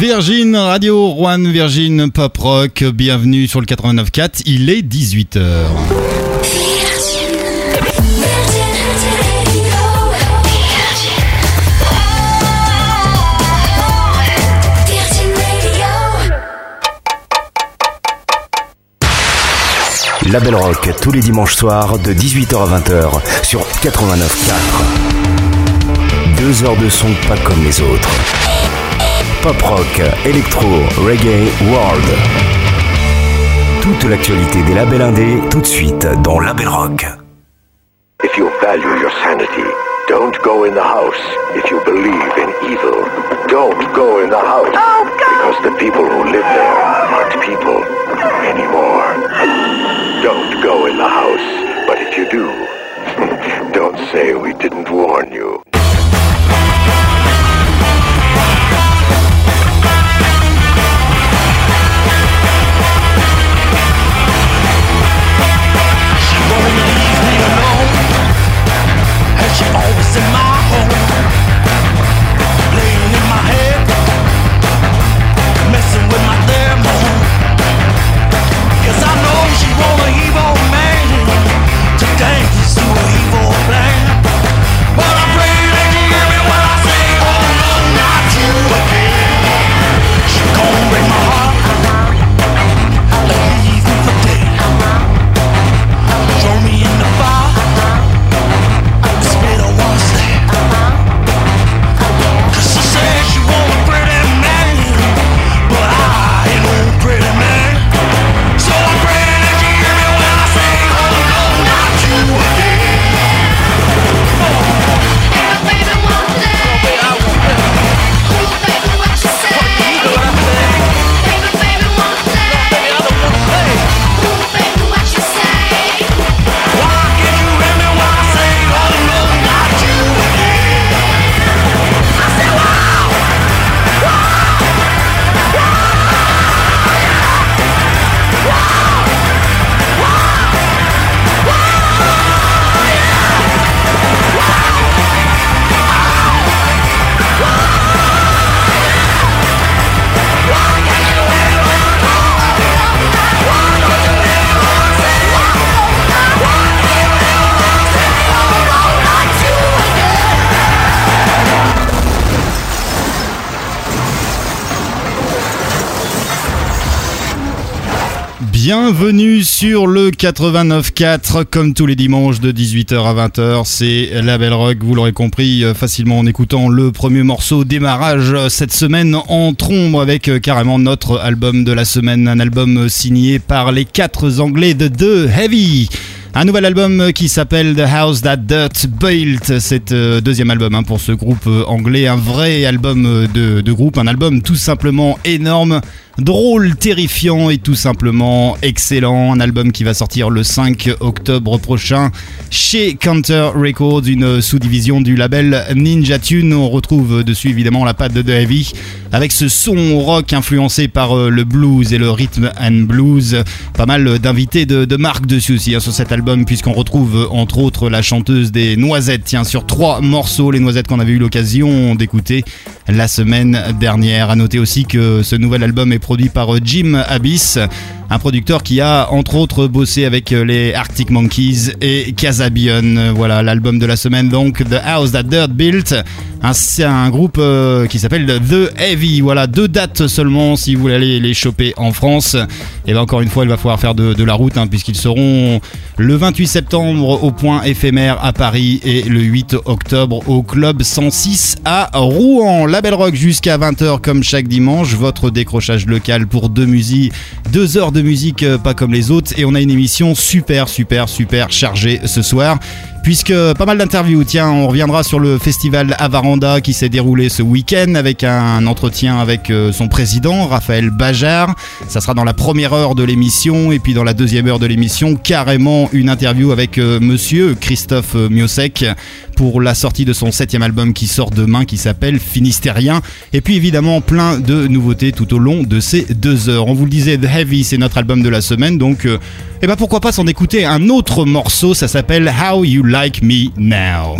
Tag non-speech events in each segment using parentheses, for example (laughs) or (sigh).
Virgin Radio, Juan Virgin Pop Rock, bienvenue sur le 89.4, il est 18h. La Belle Rock tous les dimanches soirs de 18h à 20h sur 89.4. Deux heures de son pas comme les autres. Pop rock, électro, reggae, world. Toute l'actualité des labels indés tout de suite dans La Belle Rock. If you value your sanity, don't go in the house. If you believe in evil, don't go in the house. Because the people who live there aren't people anymore. Don't go in the house. But if you do, (laughs) don't say we didn't warn you. Bienvenue sur le 89.4, comme tous les dimanches de 18h à 20h, c'est la Belle Rock, vous l'aurez compris euh, facilement en écoutant le premier morceau démarrage euh, cette semaine en trombe avec euh, carrément notre album de la semaine, un album signé par les quatre anglais de The Heavy. Un nouvel album qui s'appelle The House That Dirt Built. C'est euh, deuxième album hein, pour ce groupe euh, anglais, un vrai album euh, de, groupe, un album tout simplement énorme, drôle, terrifiant et tout simplement excellent. Un album qui va sortir le 5 octobre prochain chez Counter Records, une sous-division du label Ninja Tune. On retrouve dessus évidemment la patte de The Heavy avec ce son rock influencé par euh, le blues et le rhythm and blues. Pas mal d'invités de, de marque dessus aussi hein, sur cet album puisqu'on retrouve euh, entre autres la chanteuse des Noisettes. Tiens, sur trois morceaux, les Noisettes qu'on avait eu l'occasion d'écouter la semaine dernière. À noter aussi que ce nouvel album est produit par euh, Jim Abyss, un producteur qui a entre autres bossé avec euh, les Arctic Monkeys et Casabian. Voilà l'album de la semaine donc The House That Dirt Built. Un- un groupe euh, qui s'appelle The Heavy. Voilà deux dates seulement si vous voulez aller les choper en France. Et bien encore une fois, il va falloir faire de, de la route hein, puisqu'ils seront le 28 septembre au point éphémère à Paris et le 8 octobre au club 106 à Rouen. La Belle Rock jusqu'à 20h comme chaque dimanche. Votre décrochage local pour deux musiques, deux heures de musique euh, pas comme les autres. Et on a une émission super, super, super chargée ce soir. Puisque pas mal d'interviews, tiens, on reviendra sur le festival Avaranda qui s'est déroulé ce week-end avec un entretien avec euh, son président, Raphaël Bajard. Ça sera dans la première heure de l'émission et puis dans la deuxième heure de l'émission, carrément une interview avec euh, monsieur Christophe euh, Miosek pour la sortie de son septième album qui sort demain qui s'appelle Finistérien. Et puis évidemment plein de nouveautés tout au long de ces deux heures. On vous le disait, The Heavy, c'est notre album de la semaine, donc eh ben pourquoi pas s'en écouter un autre morceau, ça s'appelle How You Like Me Now.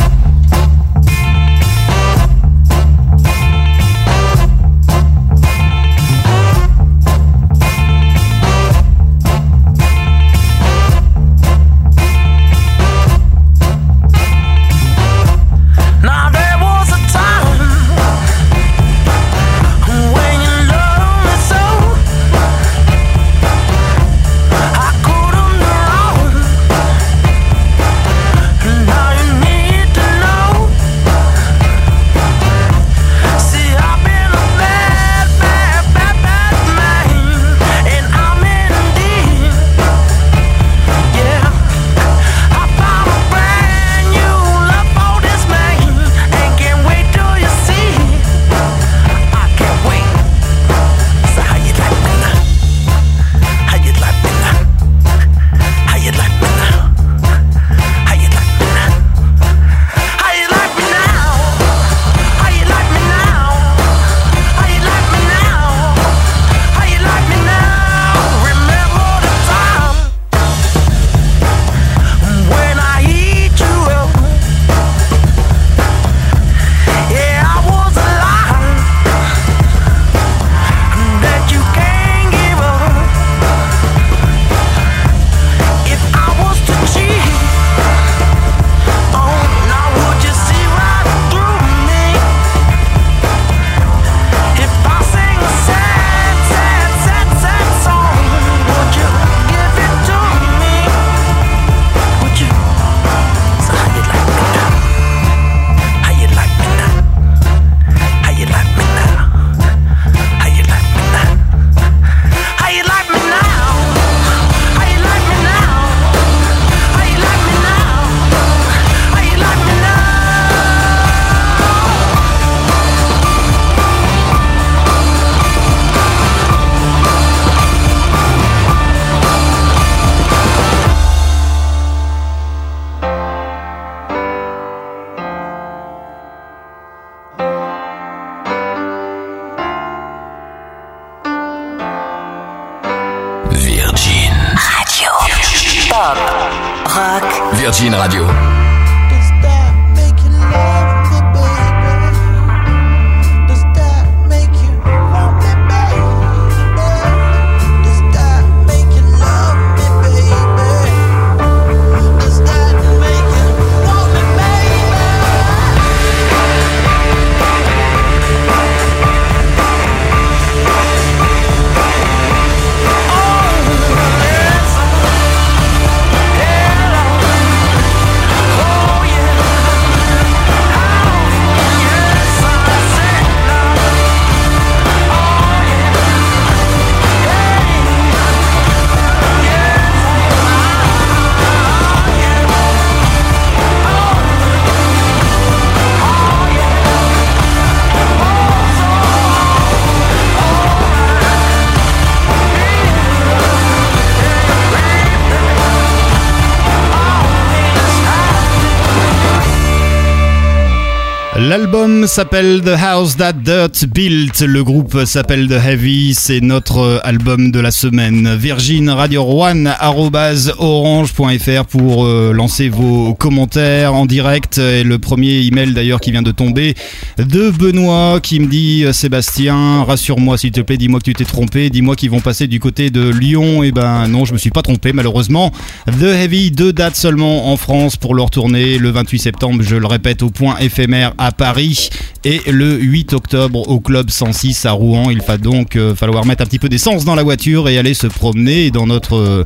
s'appelle The House That Dirt Built. Le groupe s'appelle The Heavy. C'est notre album de la semaine. Virgin Radio One, orange.fr pour euh, lancer vos commentaires en direct. Et le premier email d'ailleurs qui vient de tomber de Benoît qui me dit euh, Sébastien, rassure-moi s'il te plaît, dis-moi que tu t'es trompé. Dis-moi qu'ils vont passer du côté de Lyon. Et ben non, je me suis pas trompé malheureusement. The Heavy, deux dates seulement en France pour leur tournée le 28 septembre, je le répète, au point éphémère à Paris et le 8 octobre au Club 106 à Rouen, il va donc euh, falloir mettre un petit peu d'essence dans la voiture et aller se promener dans notre euh,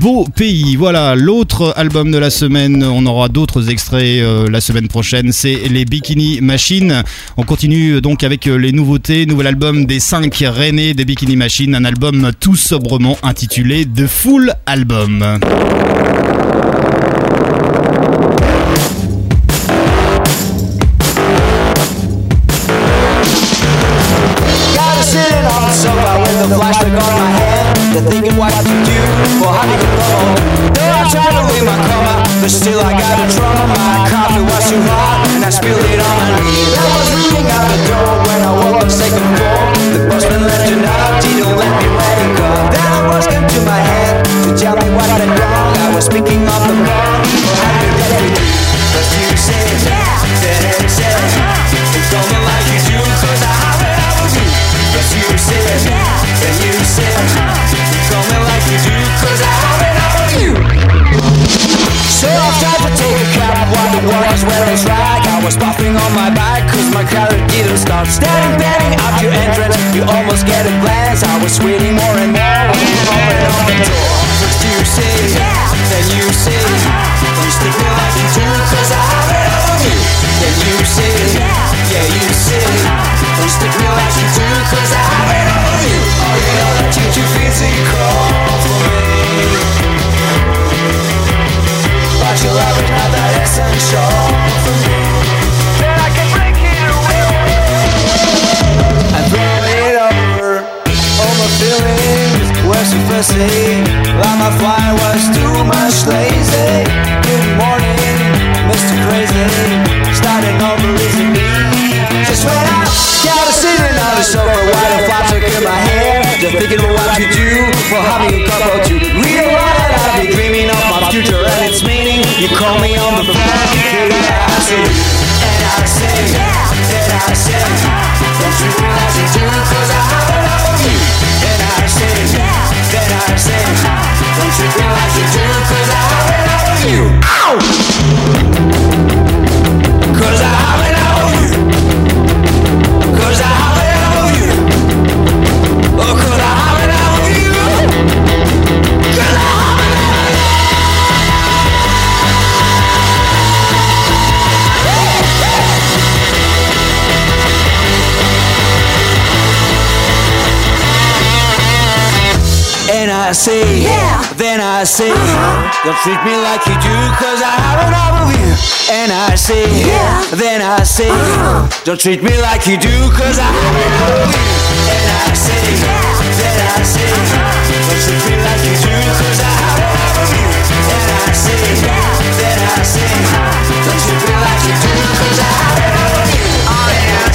beau pays. Voilà, l'autre album de la semaine, on aura d'autres extraits euh, la semaine prochaine, c'est les Bikini Machine. On continue donc avec les nouveautés, nouvel album des 5 René des Bikini Machine, un album tout sobrement intitulé The Full Album. say, yeah. then I say, uh-huh. don't treat me like you do, cause I haven't over you. And I say, yeah. then I say, uh-huh. don't treat me like you do, cause I haven't over you. And I say, yeah. then I say, uh-huh. don't treat me like you do, cause I haven't over you. And I say, yeah.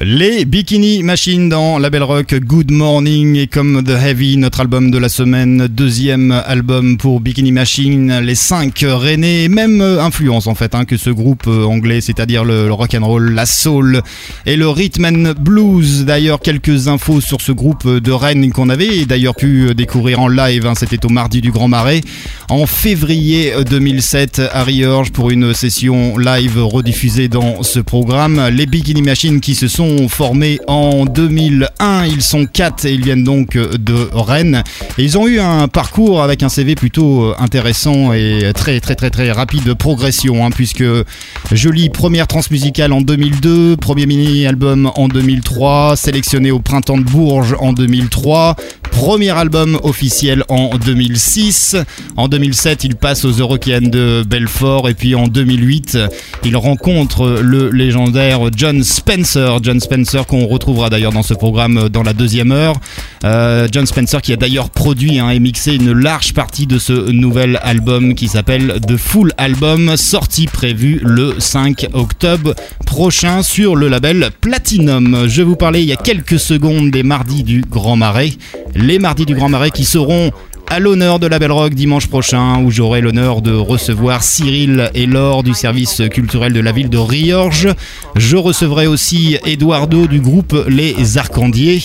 Les Bikini Machine dans la Belle Rock, Good Morning et comme The Heavy, notre album de la semaine, deuxième album pour Bikini Machine, les cinq rennais, même influence en fait hein, que ce groupe euh, anglais, c'est-à-dire le, le rock and roll, la soul et le rhythm and blues. D'ailleurs, quelques infos sur ce groupe de Rennes qu'on avait d'ailleurs pu découvrir en live, hein, c'était au mardi du Grand Marais, en février 2007 à Riorge pour une session live rediffusée dans ce programme. Les Bikini Machine qui se sont formés en 2001. Ils sont quatre et ils viennent donc de Rennes. Ils ont eu un parcours avec un CV plutôt intéressant et très très très très rapide de progression, hein, puisque jolie première transmusicale en 2002, premier mini-album en 2003, sélectionné au printemps de Bourges en 2003, premier album officiel en 2006. En 2007, il passe aux Eurokéennes de Belfort et puis en 2008, il rencontre le légendaire John Spencer. John Spencer qu'on retrouvera d'ailleurs dans ce programme dans la deuxième heure. Euh, John Spencer qui a d'ailleurs produit hein, et mixé une large partie de ce nouvel album qui s'appelle The Full Album, sorti prévu le 5 octobre prochain sur le label Platinum. Je vous parlais il y a quelques secondes des mardis du Grand Marais. Les mardis du Grand Marais qui seront à l'honneur de la Belle Rock dimanche prochain où j'aurai l'honneur de recevoir Cyril et Laure du service culturel de la ville de Riorges. Je recevrai aussi Eduardo du groupe Les Arcandiers.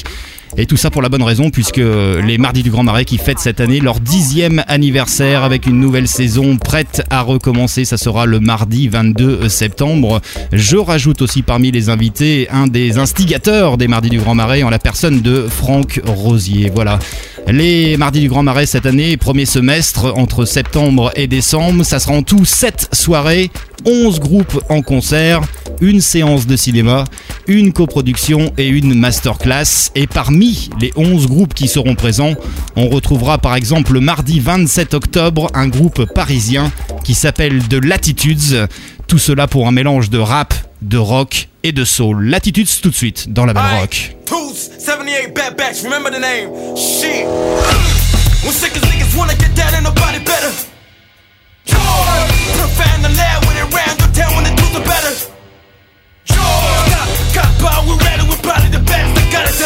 Et tout ça pour la bonne raison, puisque les Mardis du Grand Marais qui fêtent cette année leur dixième anniversaire avec une nouvelle saison prête à recommencer, ça sera le mardi 22 septembre. Je rajoute aussi parmi les invités un des instigateurs des Mardis du Grand Marais en la personne de Franck Rosier. Voilà. Les Mardis du Grand Marais cette année, premier semestre entre septembre et décembre, ça sera en tout 7 soirées 11 groupes en concert, une séance de cinéma, une coproduction et une masterclass. Et parmi les 11 groupes qui seront présents, on retrouvera par exemple le mardi 27 octobre un groupe parisien qui s'appelle The Latitudes. Tout cela pour un mélange de rap, de rock et de soul. Latitudes tout de suite dans la belle rock. Tools, 78 bad batch, remember the name. Shit. When sick as niggas wanna get down and nobody better. George, put a fan in the lab when it ran through town when the dudes are better. George, got, got power, we ready, we're probably the best, I got it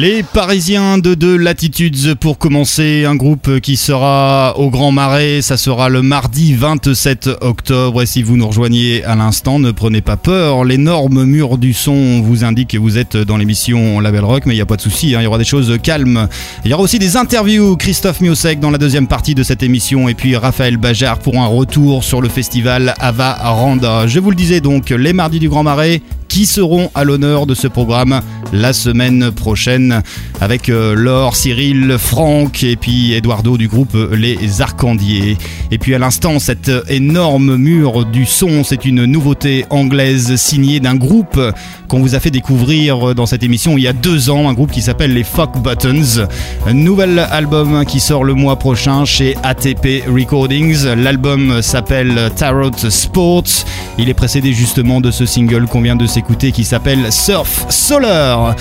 Les Parisiens de deux latitudes pour commencer, un groupe qui sera au Grand Marais, ça sera le mardi 27 octobre. Et si vous nous rejoignez à l'instant, ne prenez pas peur, l'énorme mur du son vous indique que vous êtes dans l'émission Label Rock, mais il n'y a pas de souci, hein, il y aura des choses calmes. Il y aura aussi des interviews, Christophe Miosek dans la deuxième partie de cette émission. Et puis Raphaël Bajard pour un retour sur le festival Ava Randa. Je vous le disais donc, les mardis du Grand Marais, qui seront à l'honneur de ce programme la semaine prochaine avec euh, Laure, Cyril, Franck et puis Eduardo du groupe Les Arcandiers. Et puis à l'instant, cet énorme mur du son, c'est une nouveauté anglaise signée d'un groupe qu'on vous a fait découvrir dans cette émission il y a deux ans, un groupe qui s'appelle les Fuck Buttons. Un nouvel album qui sort le mois prochain chez ATP Recordings. L'album s'appelle Tarot Sports. Il est précédé justement de ce single qu'on vient de s'écouter qui s'appelle Surf Solar.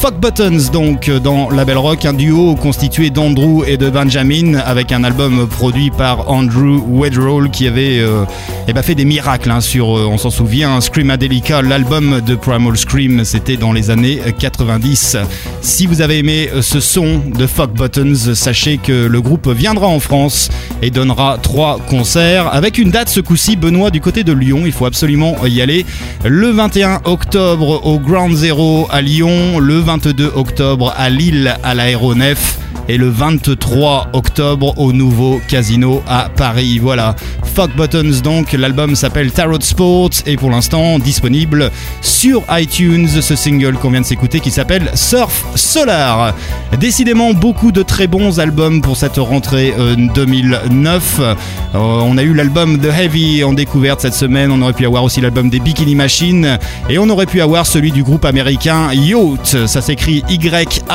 Fuck Buttons donc dans Label Rock, un duo constitué d'Andrew et de Benjamin avec un album produit par Andrew Wedroll qui avait euh, eh ben, fait des miracles hein, sur, euh, on s'en souvient, Screamadelica, l'album de Primal Scream, c'était dans les années 90. Si vous avez aimé euh, ce son de Fuck Buttons, sachez que le groupe viendra en France et donnera trois concerts avec une date ce coup-ci, Benoît, du côté de Lyon. Il faut absolument y aller. Le 21 octobre au Ground Zero à Lyon, le 22 octobre à Lille à l'aéronef et le 23 octobre au nouveau Casino à Paris. Voilà. Fuck Buttons donc, l'album s'appelle Tarot Sports et pour l'instant disponible sur iTunes. Ce single qu'on vient de s'écouter qui s'appelle Surf Solar. Décidément beaucoup de très bons albums pour cette rentrée euh, 2009. Euh, on a eu l'album The Heavy en découverte cette semaine. On aurait pu avoir aussi l'album des Bikini Machine et on aurait pu avoir celui du groupe américain Yacht. Ça s'écrit Y-A-C-H-T.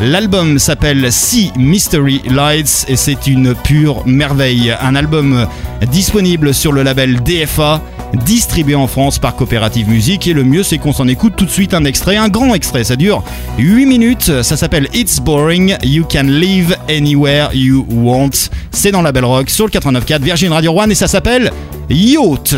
L'album s'appelle Sea Mystery Lights et c'est une pure merveille. Un album disponible sur le label DFA, distribué en France par Coopérative Musique. Et le mieux, c'est qu'on s'en écoute tout de suite un extrait, un grand extrait. Ça dure 8 minutes. Ça s'appelle It's Boring. You can live anywhere you want. C'est dans la Belle Rock sur le 89.4 Virgin Radio One et ça s'appelle Yacht.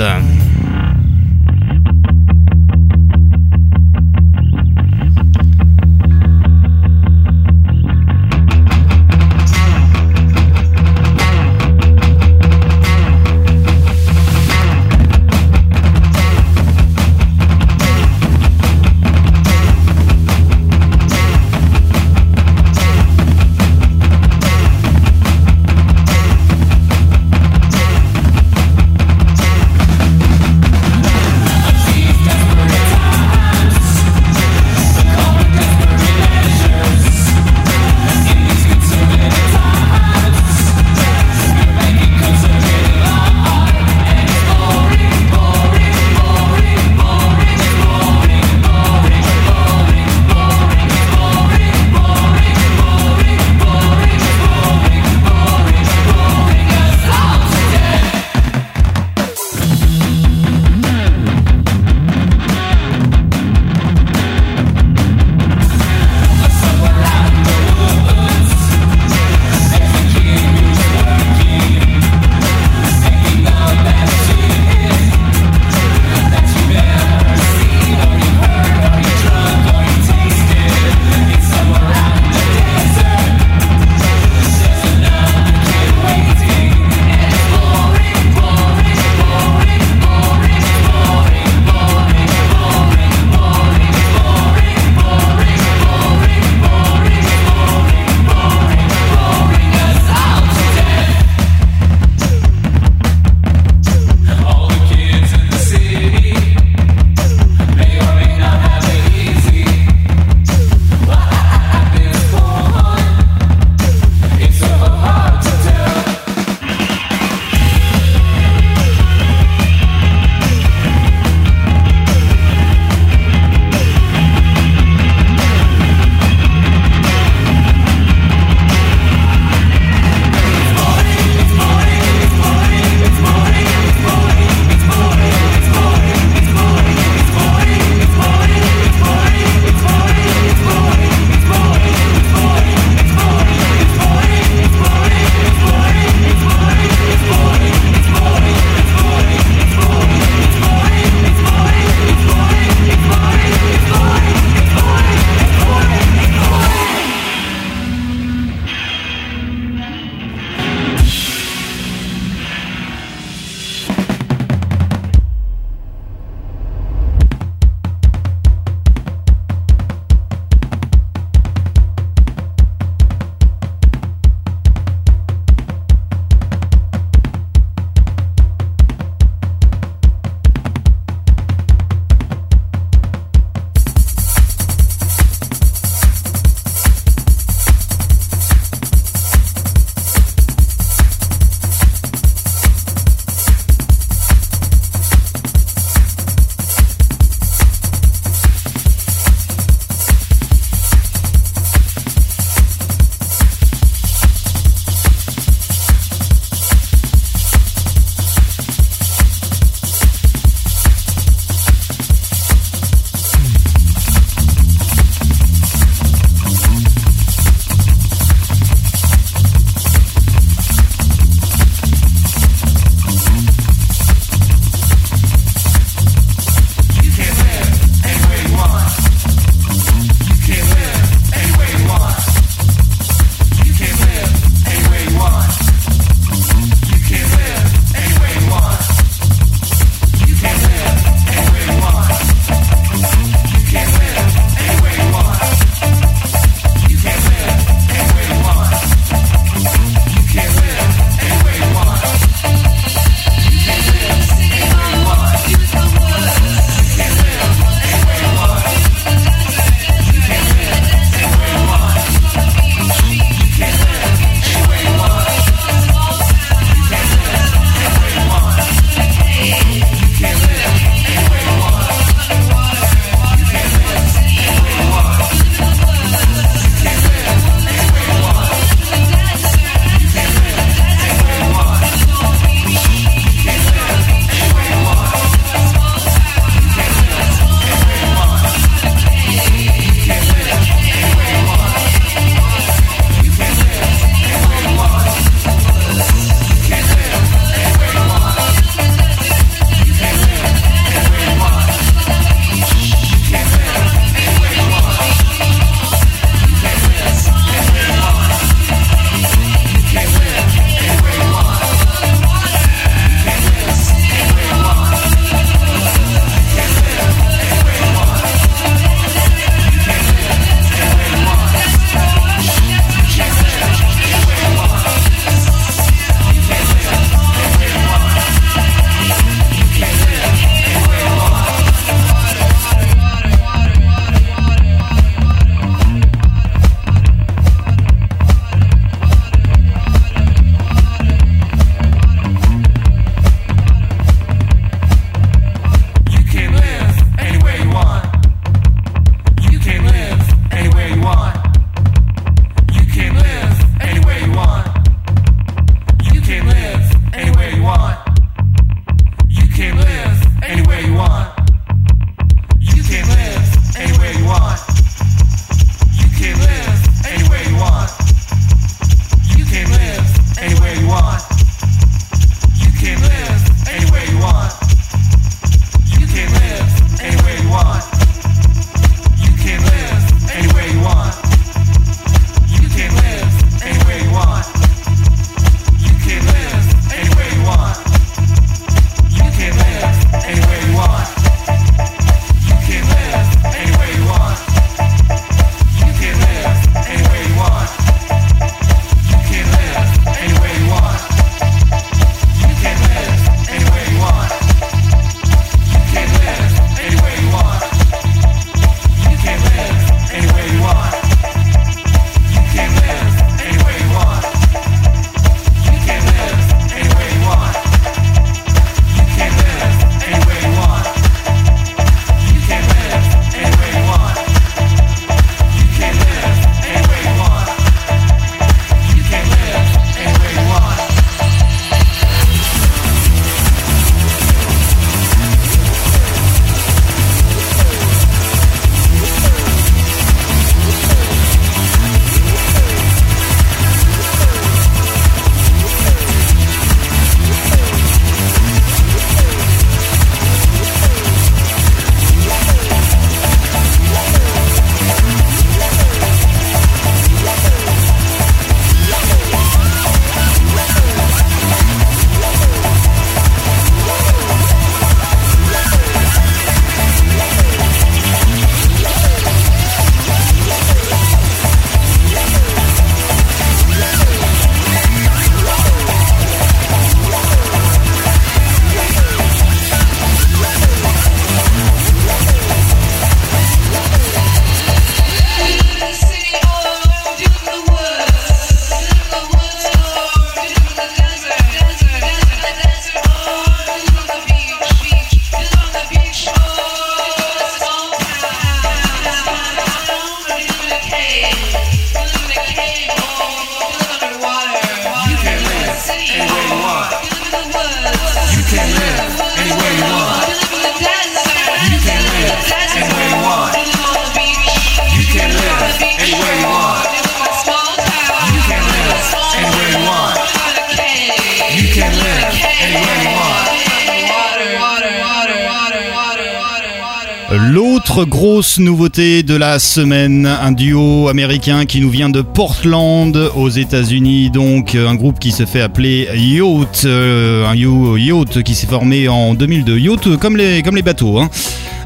Nouveauté de la semaine, un duo américain qui nous vient de Portland aux États-Unis, donc un groupe qui se fait appeler Yacht, euh, un yacht qui s'est formé en 2002. Yacht comme les, comme les bateaux. Hein.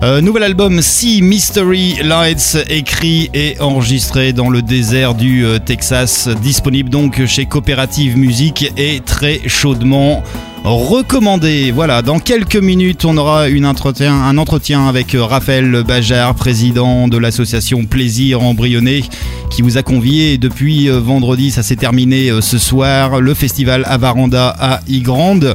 Euh, nouvel album Sea Mystery Lights, écrit et enregistré dans le désert du euh, Texas, disponible donc chez Coopérative Musique et très chaudement recommandé. Voilà, dans quelques minutes, on aura un entretien avec euh, Raphaël Bajard, président de l'association Plaisir Embryonné, qui vous a convié depuis euh, vendredi. Ça s'est terminé euh, ce soir, le festival Avaranda à Ygrande.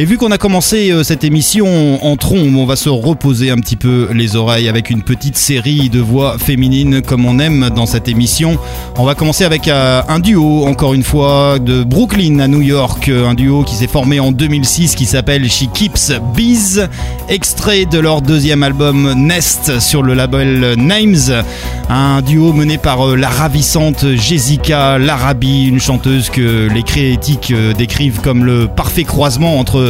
Et vu qu'on a commencé euh, cette émission en trombe, on va se reposer un petit peu les oreilles avec une petite série de voix féminines comme on aime dans cette émission. On va commencer avec euh, un duo, encore une fois, de Brooklyn à New York, un duo qui s'est formé en 2006 qui s'appelle She Keeps Bees, extrait de leur deuxième album Nest sur le label Names, un duo mené par euh, la ravissante Jessica Larabi, une chanteuse que les critiques décrivent comme le parfait croisement entre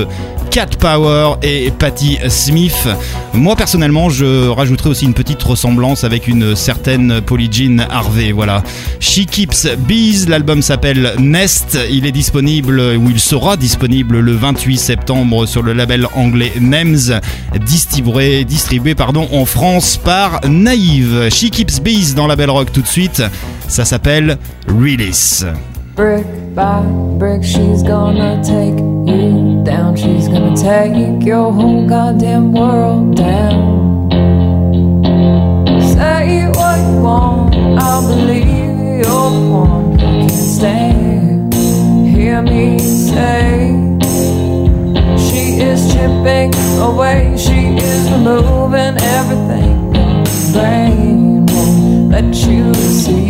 Cat Power et Patti Smith. Moi personnellement, je rajouterai aussi une petite ressemblance avec une certaine Polly Jean Harvey. Voilà. She Keeps Bees, l'album s'appelle Nest. Il est disponible, ou il sera disponible le 28 septembre sur le label anglais Nems, distribué, distribué pardon, en France par Naïve. She Keeps Bees dans la Rock tout de suite. Ça s'appelle Release. brick by brick, she's gonna take down. She's gonna take your whole goddamn world down. Say what you want, I'll believe you're the one who can stand. Hear me say, she is chipping away, she is removing everything. Brain won't let you see.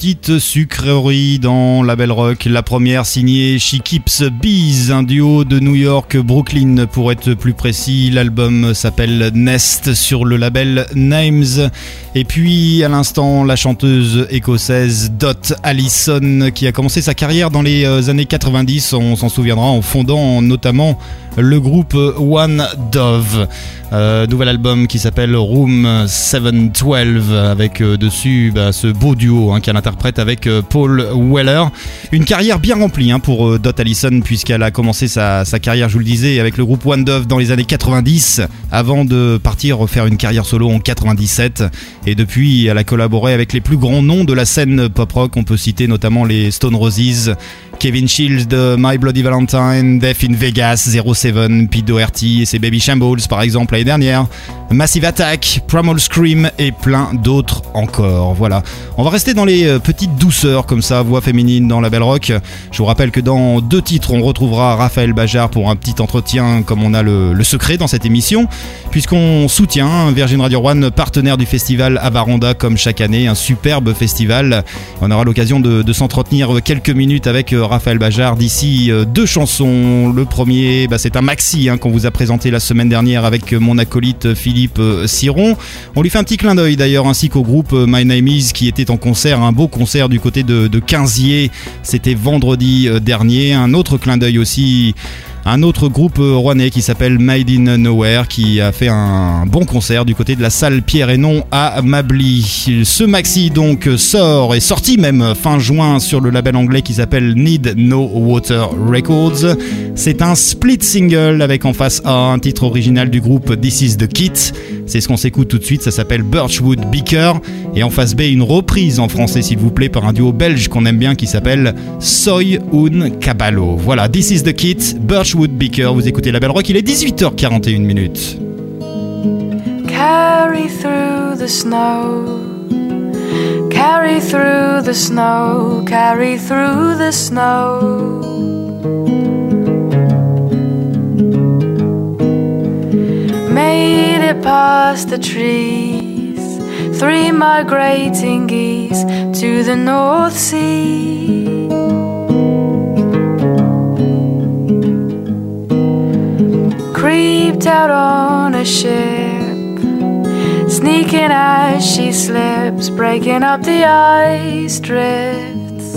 Deux petites sucreries dans la Belle Rock. La première signée She Keeps Bees, un duo de New York, Brooklyn pour être plus précis. L'album s'appelle Nest sur le label Names. Et puis à l'instant, la chanteuse écossaise Dot Allison qui a commencé sa carrière dans les euh, années 90. On s'en souviendra en fondant notamment le groupe One Dove. Euh, nouvel album qui s'appelle Room 712 avec euh, dessus bah, ce beau duo hein, qu'elle interprète avec euh, Paul Weller. Une carrière bien remplie hein, pour euh, Dot Allison puisqu'elle a commencé sa, sa carrière, je vous le disais, avec le groupe One Dove dans les années 90 avant de partir faire une carrière solo en 97. Et depuis, elle a collaboré avec les plus grands noms de la scène pop rock. On peut citer notamment les Stone Roses, Kevin Shields de My Bloody Valentine, Death in Vegas, 07, Pete Doherty et ses Baby Shambles par exemple l'année dernière, Massive Attack, Primal Scream et plein d'autres encore. Voilà. On va rester dans les euh, petites douceurs comme ça, voix féminine dans la Belle Rock. Je vous rappelle que dans deux titres, on retrouvera Raphaël Bajard pour un petit entretien comme on a le, secret dans cette émission, puisqu'on soutient Virgin Radio One, partenaire du festival Avaronda comme chaque année, un superbe festival. On aura l'occasion de, de s'entretenir quelques minutes avec euh, Raphaël Bajard d'ici euh, deux chansons. Le premier, bah, c'est un maxi hein, qu'on vous a présenté la semaine dernière avec euh, mon acolyte Philippe euh, Siron. On lui fait un petit clin d'œil d'ailleurs, ainsi qu'au groupe My Name Is qui était en concert, un beau concert du côté de, de. C'était vendredi dernier. Un autre clin d'œil aussi un autre groupe euh, rouennais qui s'appelle Made in Nowhere qui a fait un bon concert du côté de la salle Pierre et Non à Mably. Ce maxi donc sort et sorti même fin juin sur le label anglais qui s'appelle Need No Water Records. C'est un split single avec en face A un titre original du groupe This Is The Kit. C'est ce qu'on s'écoute tout de suite, ça s'appelle Birchwood Beaker. Et en face B une reprise en français s'il vous plaît par un duo belge qu'on aime bien qui s'appelle Soy Un Caballo. Voilà, This Is The Kit, Birchwood Beaker. Vous écoutez la Belle Rock, il est 18h41 minutes. Carry through the snow. Carry through the snow. Carry through the snow. Made it past the trees. Three migrating geese to the North Sea. Creeped out on a ship, sneaking as she slips, breaking up the ice drifts.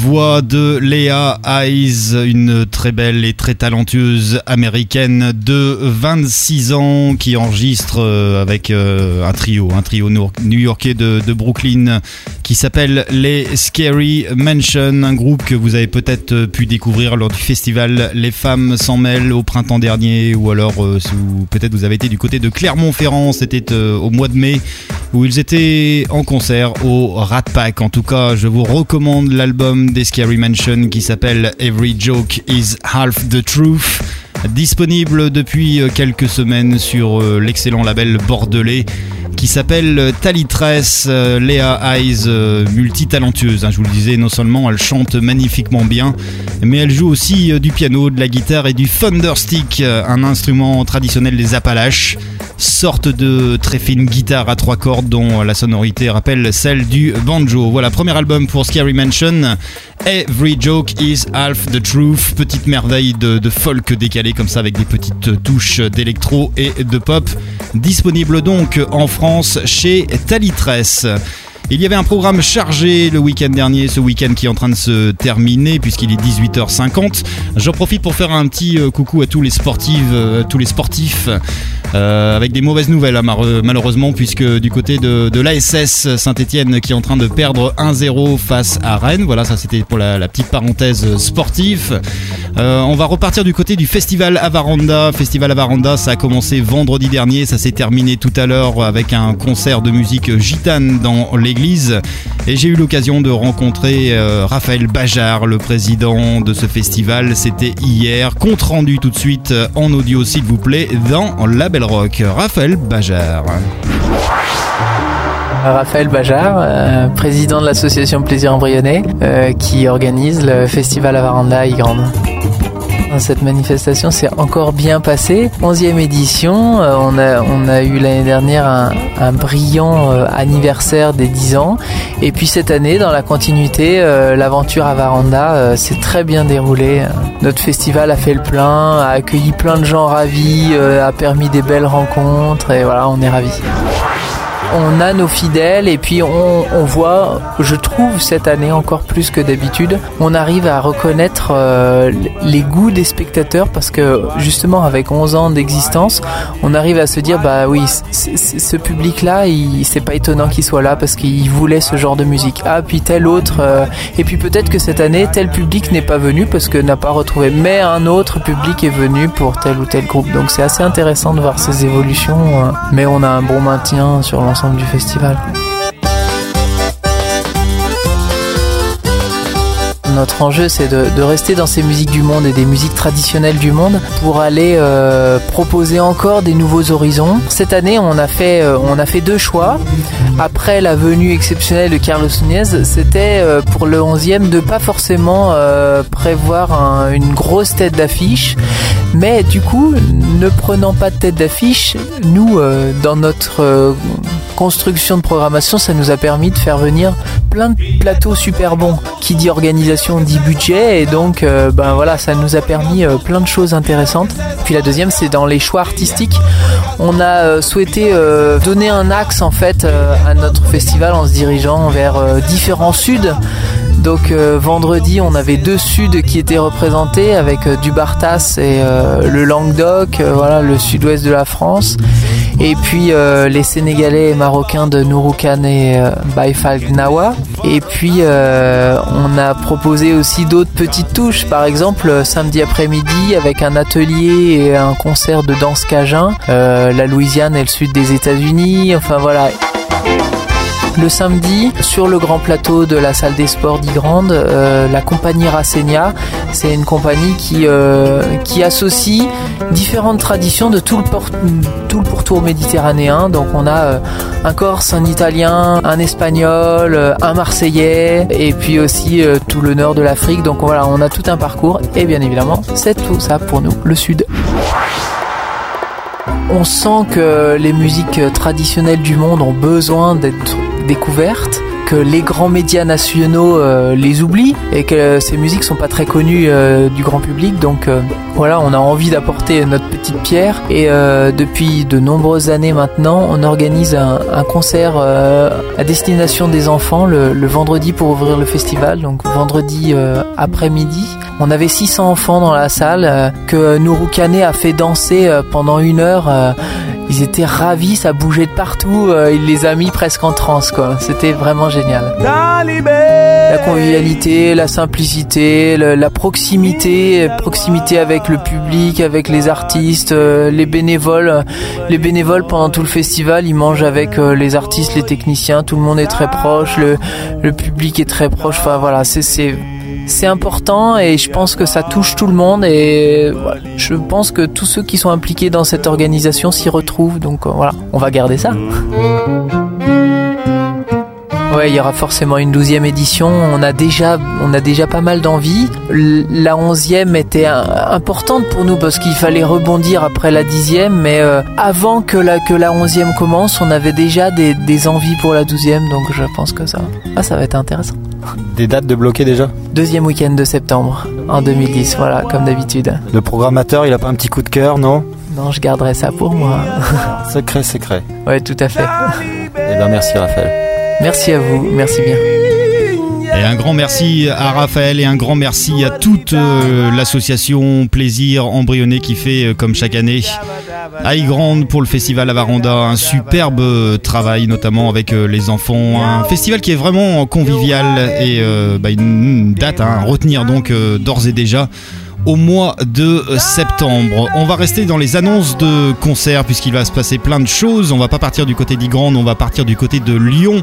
Voix de Léa Eyes, une très belle et très talentueuse américaine de 26 ans qui enregistre euh, avec euh, un trio, un trio new-yorkais de, Brooklyn qui s'appelle les Scary Mansion, un groupe que vous avez peut-être pu découvrir lors du festival Les Femmes s'en mêlent au printemps dernier ou alors euh, peut-être vous avez été du côté de Clermont-Ferrand, c'était euh, au mois de mai où ils étaient en concert au Rat Pack. En tout cas, je vous recommande l'album des Scary Mansion qui s'appelle Every Joke is Half the Truth. Disponible depuis euh, quelques semaines sur euh, l'excellent label bordelais qui s'appelle Talitress, euh, Léa Eyes, euh, multitalentueuse. hein, je vous le disais, non seulement elle chante magnifiquement bien, mais elle joue aussi euh, du piano, de la guitare et du thunderstick, euh, un instrument traditionnel des Appalaches, sorte de très fine guitare à trois cordes dont la sonorité rappelle celle du banjo. Voilà, premier album pour Scary Mansion. Every joke is half the truth. Petite merveille de, folk décalé comme ça avec des petites touches d'électro et de pop. Disponible donc en France chez Talitress. Il y avait un programme chargé le week-end dernier, ce week-end qui est en train de se terminer puisqu'il est 18h50. J'en profite pour faire un petit euh, coucou à tous les sportifs, euh, tous les sportifs, euh, avec des mauvaises nouvelles hein, malheureusement puisque du côté de, l'ASS Saint-Etienne qui est en train de perdre 1-0 face à Rennes. Voilà, ça c'était pour la, petite parenthèse sportive. On va repartir du côté du festival Avaranda. Festival Avaranda, ça a commencé vendredi dernier, ça s'est terminé tout à l'heure avec un concert de musique gitane dans Et j'ai eu l'occasion de rencontrer euh, Raphaël Bajard, le président de ce festival. C'était hier. Compte rendu tout de suite euh, en audio, s'il vous plaît, dans la Belle Rock. Raphaël Bajard. Raphaël Bajard, euh, président de l'association Plaisir Embryonnais, euh, qui organise le festival Avaranda à Ygrande. Cette manifestation s'est encore bien passée. 11e édition, euh, on, a, on a eu l'année dernière un, un brillant euh, anniversaire des 10 ans. Et puis cette année, dans la continuité, euh, l'aventure Avaranda euh, s'est très bien déroulée. Notre festival a fait le plein, a accueilli plein de gens ravis, a permis des belles rencontres et voilà, on est ravis on a nos fidèles et puis on, on voit, je trouve cette année encore plus que d'habitude, on arrive à reconnaître euh, les goûts des spectateurs parce que justement avec 11 ans d'existence, on arrive à se dire bah oui, ce public-là, c'est pas étonnant qu'il soit là parce qu'il voulait ce genre de musique. Ah puis tel autre, euh, et puis peut-être que cette année tel public n'est pas venu parce que n'a pas retrouvé, mais un autre public est venu pour tel ou tel groupe. Donc c'est assez intéressant de voir ces évolutions, euh, mais on a un bon maintien sur l'ensemble du festival. Notre enjeu, c'est de, rester dans ces musiques du monde et des musiques traditionnelles du monde pour aller euh, proposer encore des nouveaux horizons. Cette année, on a fait, euh, on a fait deux choix. Après la venue exceptionnelle de Carlos Nunez, c'était euh, pour le 11e de pas forcément prévoir un- une grosse tête d'affiche, mais du coup, ne prenant pas de tête d'affiche, nous, dans notre construction de programmation, ça nous a permis de faire venir plein de plateaux super bons. Qui dit organisation dit budget, et donc, euh, ben voilà, ça nous a permis euh, plein de choses intéressantes. Puis la deuxième, c'est dans les choix artistiques. On a euh, souhaité donner un axe en fait à notre festival en se dirigeant vers différents suds. Donc euh, vendredi, on avait deux suds qui étaient représentés avec euh, du Bartas et euh, le Languedoc, euh, voilà le sud-ouest de la France. Et puis les Sénégalais et Marocains de Nouroukan et Baïfal Gnawa. Et puis on a proposé aussi d'autres petites touches, par exemple samedi après-midi avec un atelier et un concert de danse cajun, la Louisiane et le sud des États-Unis. Enfin voilà. Le samedi, sur le grand plateau de la salle des sports d'Igrande, euh, la compagnie Racenia, c'est une compagnie qui, euh, qui associe différentes traditions de tout le, por- tout le pourtour méditerranéen. Donc on a euh, un Corse, un Italien, un Espagnol, un Marseillais, et puis aussi tout le nord de l'Afrique. Donc voilà, on a tout un parcours. Et bien évidemment, c'est tout ça pour nous, le Sud. On sent que les musiques traditionnelles du monde ont besoin d'être découvertes, que les grands médias nationaux euh, les oublient et que ces musiques sont pas très connues euh, du grand public. Donc euh, voilà, on a envie d'apporter notre petite pierre. Et depuis de nombreuses années maintenant, on organise un, concert à destination des enfants le, vendredi pour ouvrir le festival. Donc vendredi après-midi, on avait 600 enfants dans la salle que Nouroukane a fait danser pendant une heure. Ils étaient ravis, ça bougeait de partout. euh, il les a mis presque en transe, quoi. C'était vraiment génial. La convivialité, la simplicité, le- la proximité, proximité avec le public, avec les artistes, euh, les bénévoles. Les bénévoles pendant tout le festival, ils mangent avec euh, les artistes, les techniciens. Tout le monde est très proche, le, le public est très proche. Enfin voilà, c'est c'est important et je pense que ça touche tout le monde et je pense que tous ceux qui sont impliqués dans cette organisation s'y retrouvent. Donc euh, voilà, on va garder ça. Ouais, il y aura forcément une douzième édition. On a déjà, on a déjà pas mal d'envie. La onzième était importante pour nous parce qu'il fallait rebondir après la dixième, mais euh, avant que la que la onzième commence, on avait déjà des, des envies pour la douzième, donc je pense que ça, ah, ça va être intéressant. Des dates de bloquer déjà Deuxième week-end de septembre en 2010, voilà, comme d'habitude. Le programmateur, il a pas un petit coup de cœur, non? Non, je garderai ça pour moi. Secret, secret. ouais, tout à fait. Eh ben merci Raphaël. Merci à vous, merci bien. Et un grand merci à Raphaël et un grand merci à toute euh, l'association Plaisir Embryonné qui fait, euh, comme chaque année, High Grande pour le festival Avaranda. Un superbe euh, travail, notamment avec les enfants. Un festival qui est vraiment convivial et bah, une, date à retenir donc d'ores et déjà au mois de septembre. On va rester dans les annonces de concerts puisqu'il va se passer plein de choses. On va pas partir du côté d'Igrande, on va partir du côté de Lyon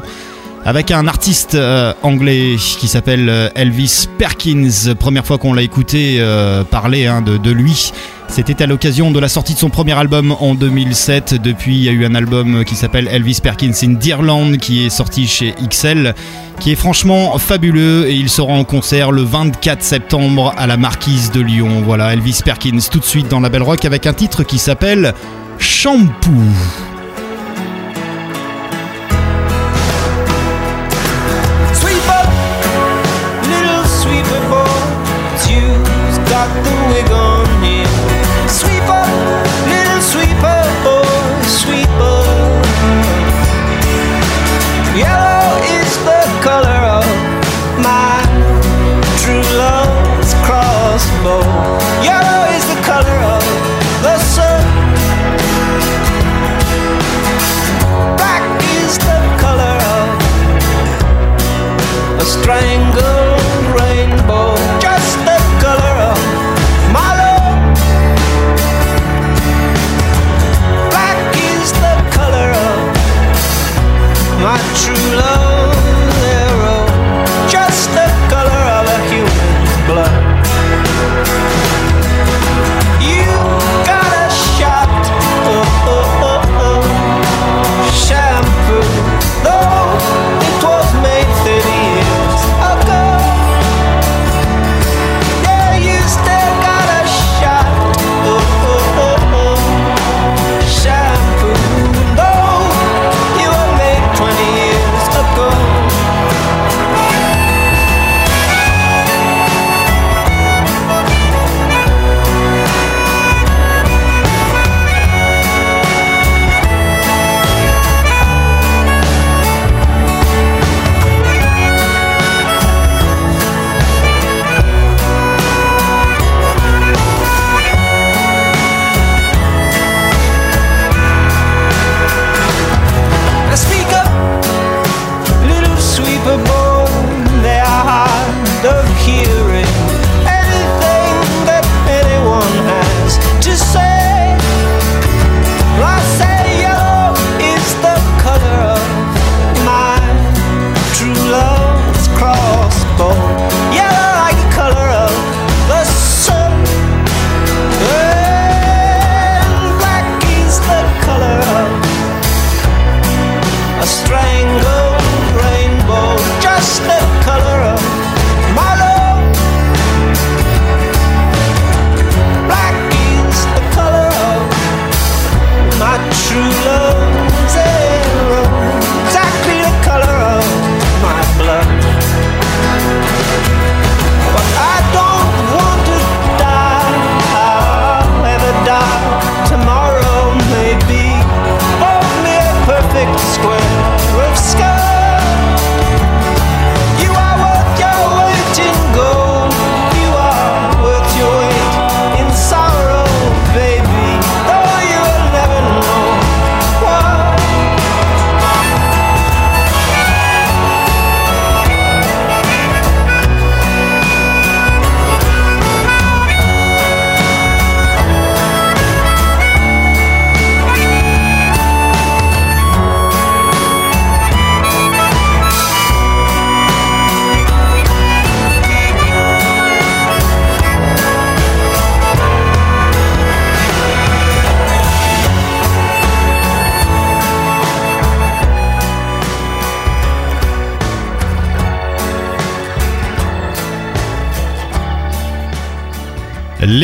avec un artiste euh, anglais qui s'appelle euh, Elvis Perkins. Première fois qu'on l'a écouté euh, parler hein, de, lui. C'était à l'occasion de la sortie de son premier album en 2007. Depuis, il y a eu un album qui s'appelle Elvis Perkins in Deerland qui est sorti chez XL, qui est franchement fabuleux et il sera en concert le 24 septembre à la Marquise de Lyon. Voilà, Elvis Perkins tout de suite dans la Belle Rock avec un titre qui s'appelle Shampoo.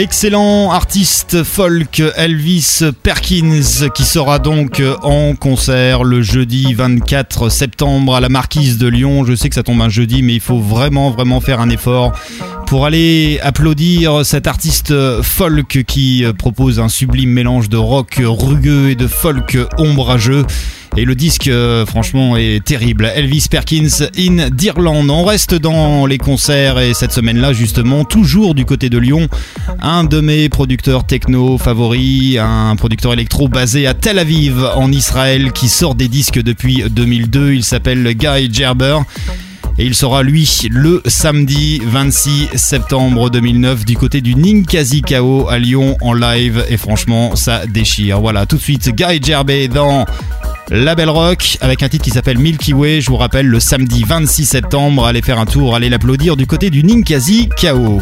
L'excellent artiste folk Elvis Perkins qui sera donc en concert le jeudi 24 septembre à la Marquise de Lyon. Je sais que ça tombe un jeudi mais il faut vraiment vraiment faire un effort pour aller applaudir cet artiste folk qui propose un sublime mélange de rock rugueux et de folk ombrageux. Et le disque, franchement, est terrible. Elvis Perkins in d'Irlande. On reste dans les concerts et cette semaine-là, justement, toujours du côté de Lyon, un de mes producteurs techno favoris, un producteur électro basé à Tel Aviv, en Israël, qui sort des disques depuis 2002. Il s'appelle Guy Gerber. Et il sera lui le samedi 26 septembre 2009 du côté du Ninkasi Kao à Lyon en live. Et franchement, ça déchire. Voilà, tout de suite, Guy Gerber dans la Belle Rock avec un titre qui s'appelle Milky Way. Je vous rappelle, le samedi 26 septembre, allez faire un tour, allez l'applaudir du côté du Ninkasi Kao.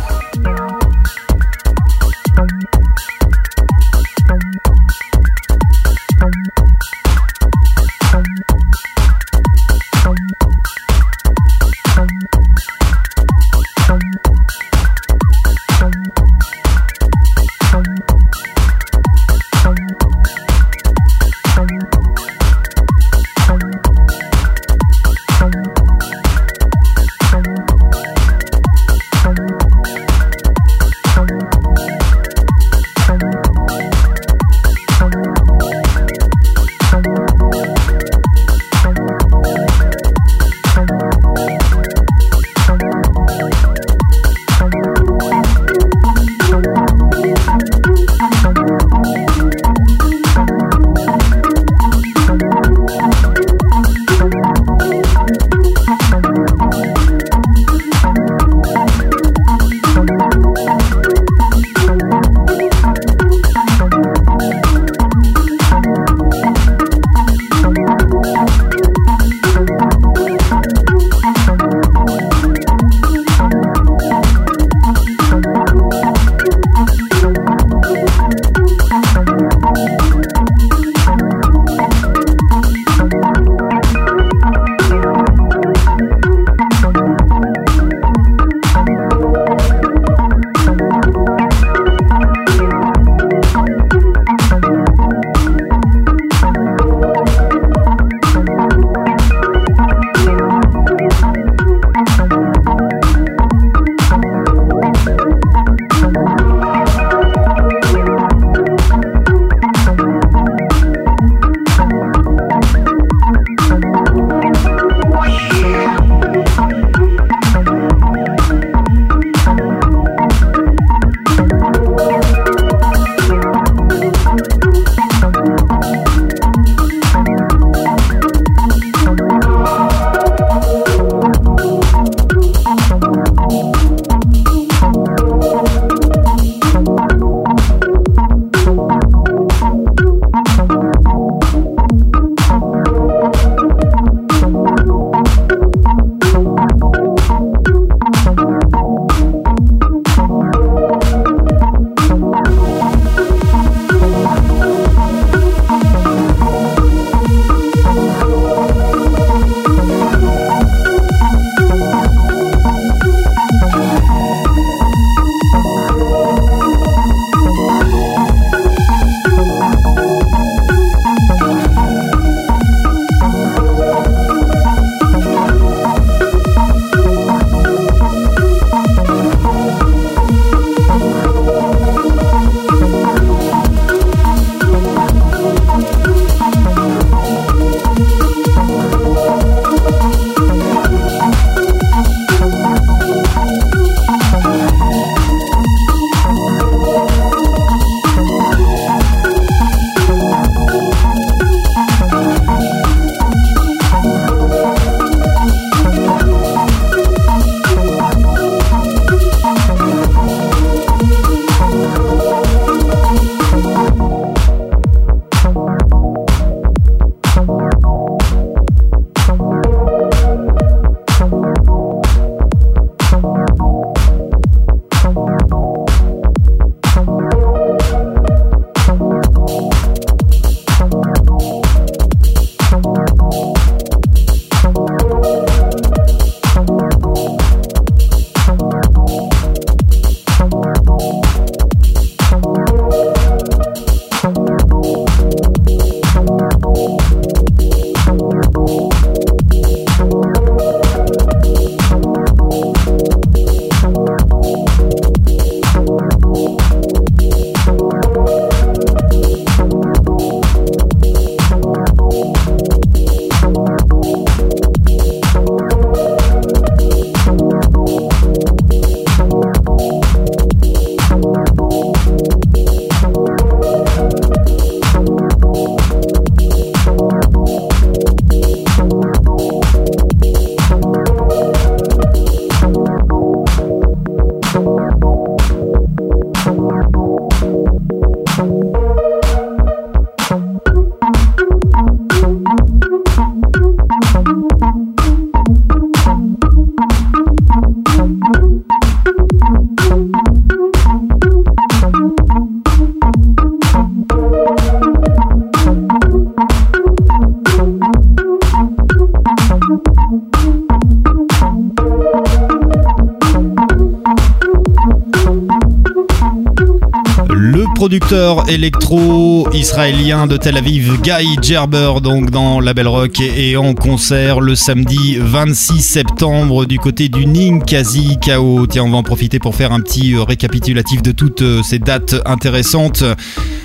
Électro-israélien de Tel Aviv, Guy Gerber, donc dans la Belle Rock et, et en concert le samedi 26 septembre du côté du Ninkasi Kao. Tiens, on va en profiter pour faire un petit euh, récapitulatif de toutes euh, ces dates intéressantes.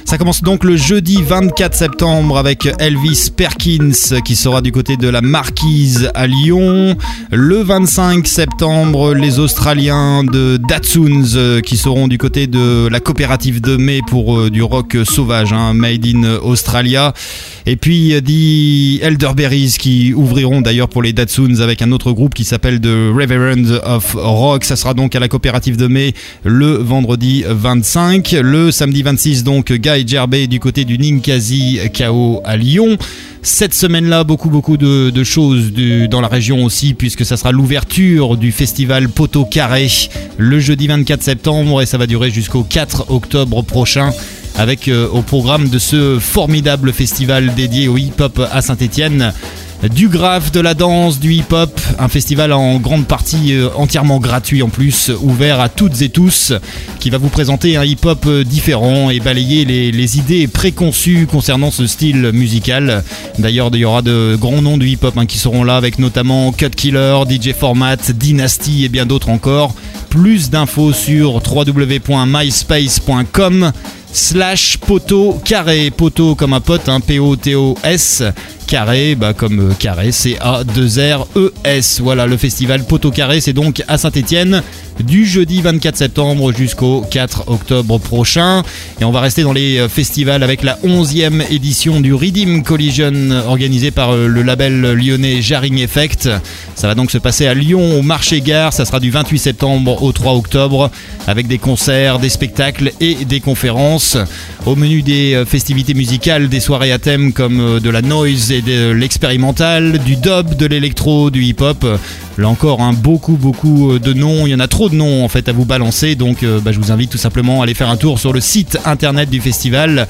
Ça commence donc le jeudi 24 septembre avec Elvis Perkins qui sera du côté de la Marquise à Lyon. Le 25 septembre, les Australiens de Datsuns euh, qui seront du côté de la coopérative de mai pour euh, du rock sauvage, hein, made in Australia. Et puis euh, The Elderberries qui ouvriront d'ailleurs pour les Datsuns avec un autre groupe qui s'appelle The Reverend of Rock. Ça sera donc à la coopérative de mai le vendredi 25. Le samedi 26 donc Guy Du côté du Ninkasi KO à Lyon. Cette semaine-là, beaucoup beaucoup de, choses dans la région aussi, puisque ça sera l'ouverture du festival Poteau Carré le jeudi 24 septembre et ça va durer jusqu'au 4 octobre prochain avec euh, au programme de ce formidable festival dédié au hip-hop à Saint-Étienne. Du graphe, de la danse, du hip-hop, un festival en grande partie euh, entièrement gratuit en plus, ouvert à toutes et tous, qui va vous présenter un hip-hop euh, différent et balayer les, idées préconçues concernant ce style musical. D'ailleurs, il y aura de grands noms du hip-hop hein, qui seront là, avec notamment Cut Killer, DJ Format, Dynasty et bien d'autres encore. Plus d'infos sur www.myspace.com slash poteau carré. Poteau comme un pote hein, P-O-T-O-S carré bah comme euh, carré c'est A-2-R-E-S voilà le festival poteau carré c'est donc à Saint-Étienne du jeudi 24 septembre jusqu'au 4 octobre prochain. Et on va rester dans les euh, festivals avec la 11e édition du Redeem Collision organisé par euh, le label lyonnais Jarring Effect. Ça va donc se passer à Lyon au marché gare. Ça sera du 28 septembre au 3 octobre avec des concerts, des spectacles et des conférences. Au menu des euh, festivités musicales, des soirées à thème comme euh, de la noise et de l'expérimental, du dub, de l'électro, du hip-hop. Là encore, hein, beaucoup, beaucoup euh, de noms. Il y en a trop de noms en fait à vous balancer. Donc, euh, bah, je vous invite tout simplement à aller faire un tour sur le site internet du festival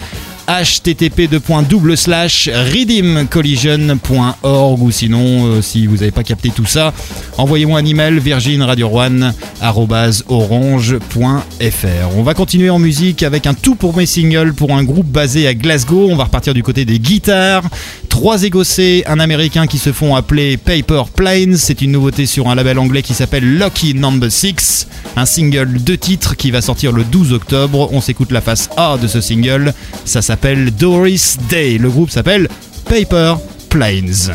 http redeemcollision.org ou sinon euh, si vous n'avez pas capté tout ça envoyez-moi un email virginradio1@orange.fr on va continuer en musique avec un tout pour mes singles pour un groupe basé à Glasgow. On va repartir du côté des guitares Trois écossais, un américain qui se font appeler Paper Planes. C'est une nouveauté sur un label anglais qui s'appelle Lucky Number 6. Un single de titres qui va sortir le 12 octobre. On s'écoute la face A de ce single. Ça s'appelle Doris Day. Le groupe s'appelle Paper Planes.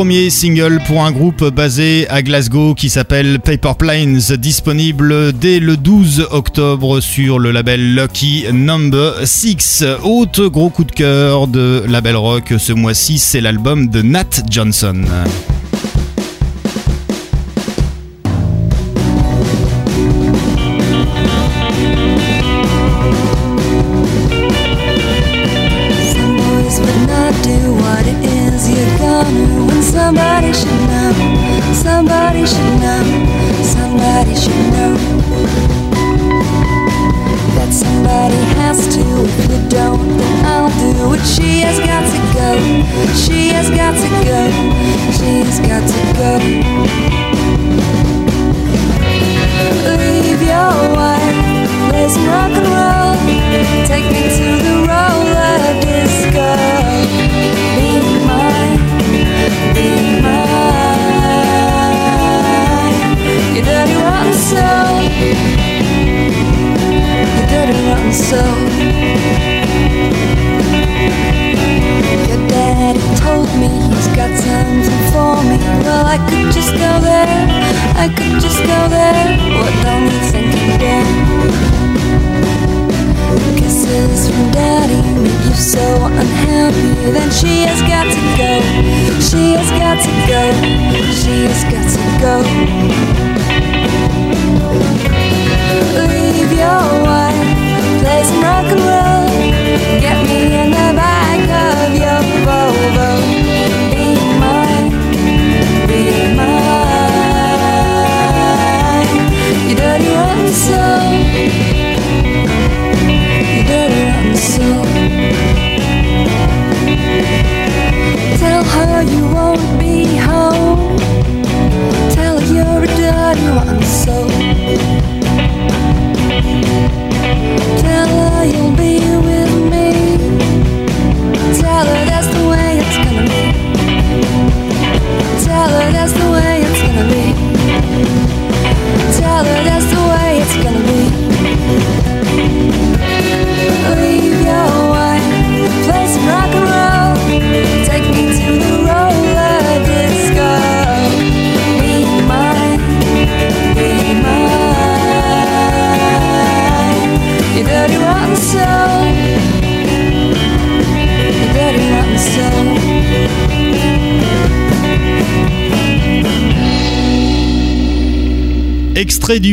Premier single pour un groupe basé à Glasgow qui s'appelle Paper Planes, disponible dès le 12 octobre sur le label Lucky Number 6. Autre gros coup de cœur de label rock ce mois-ci, c'est l'album de Nat Johnson.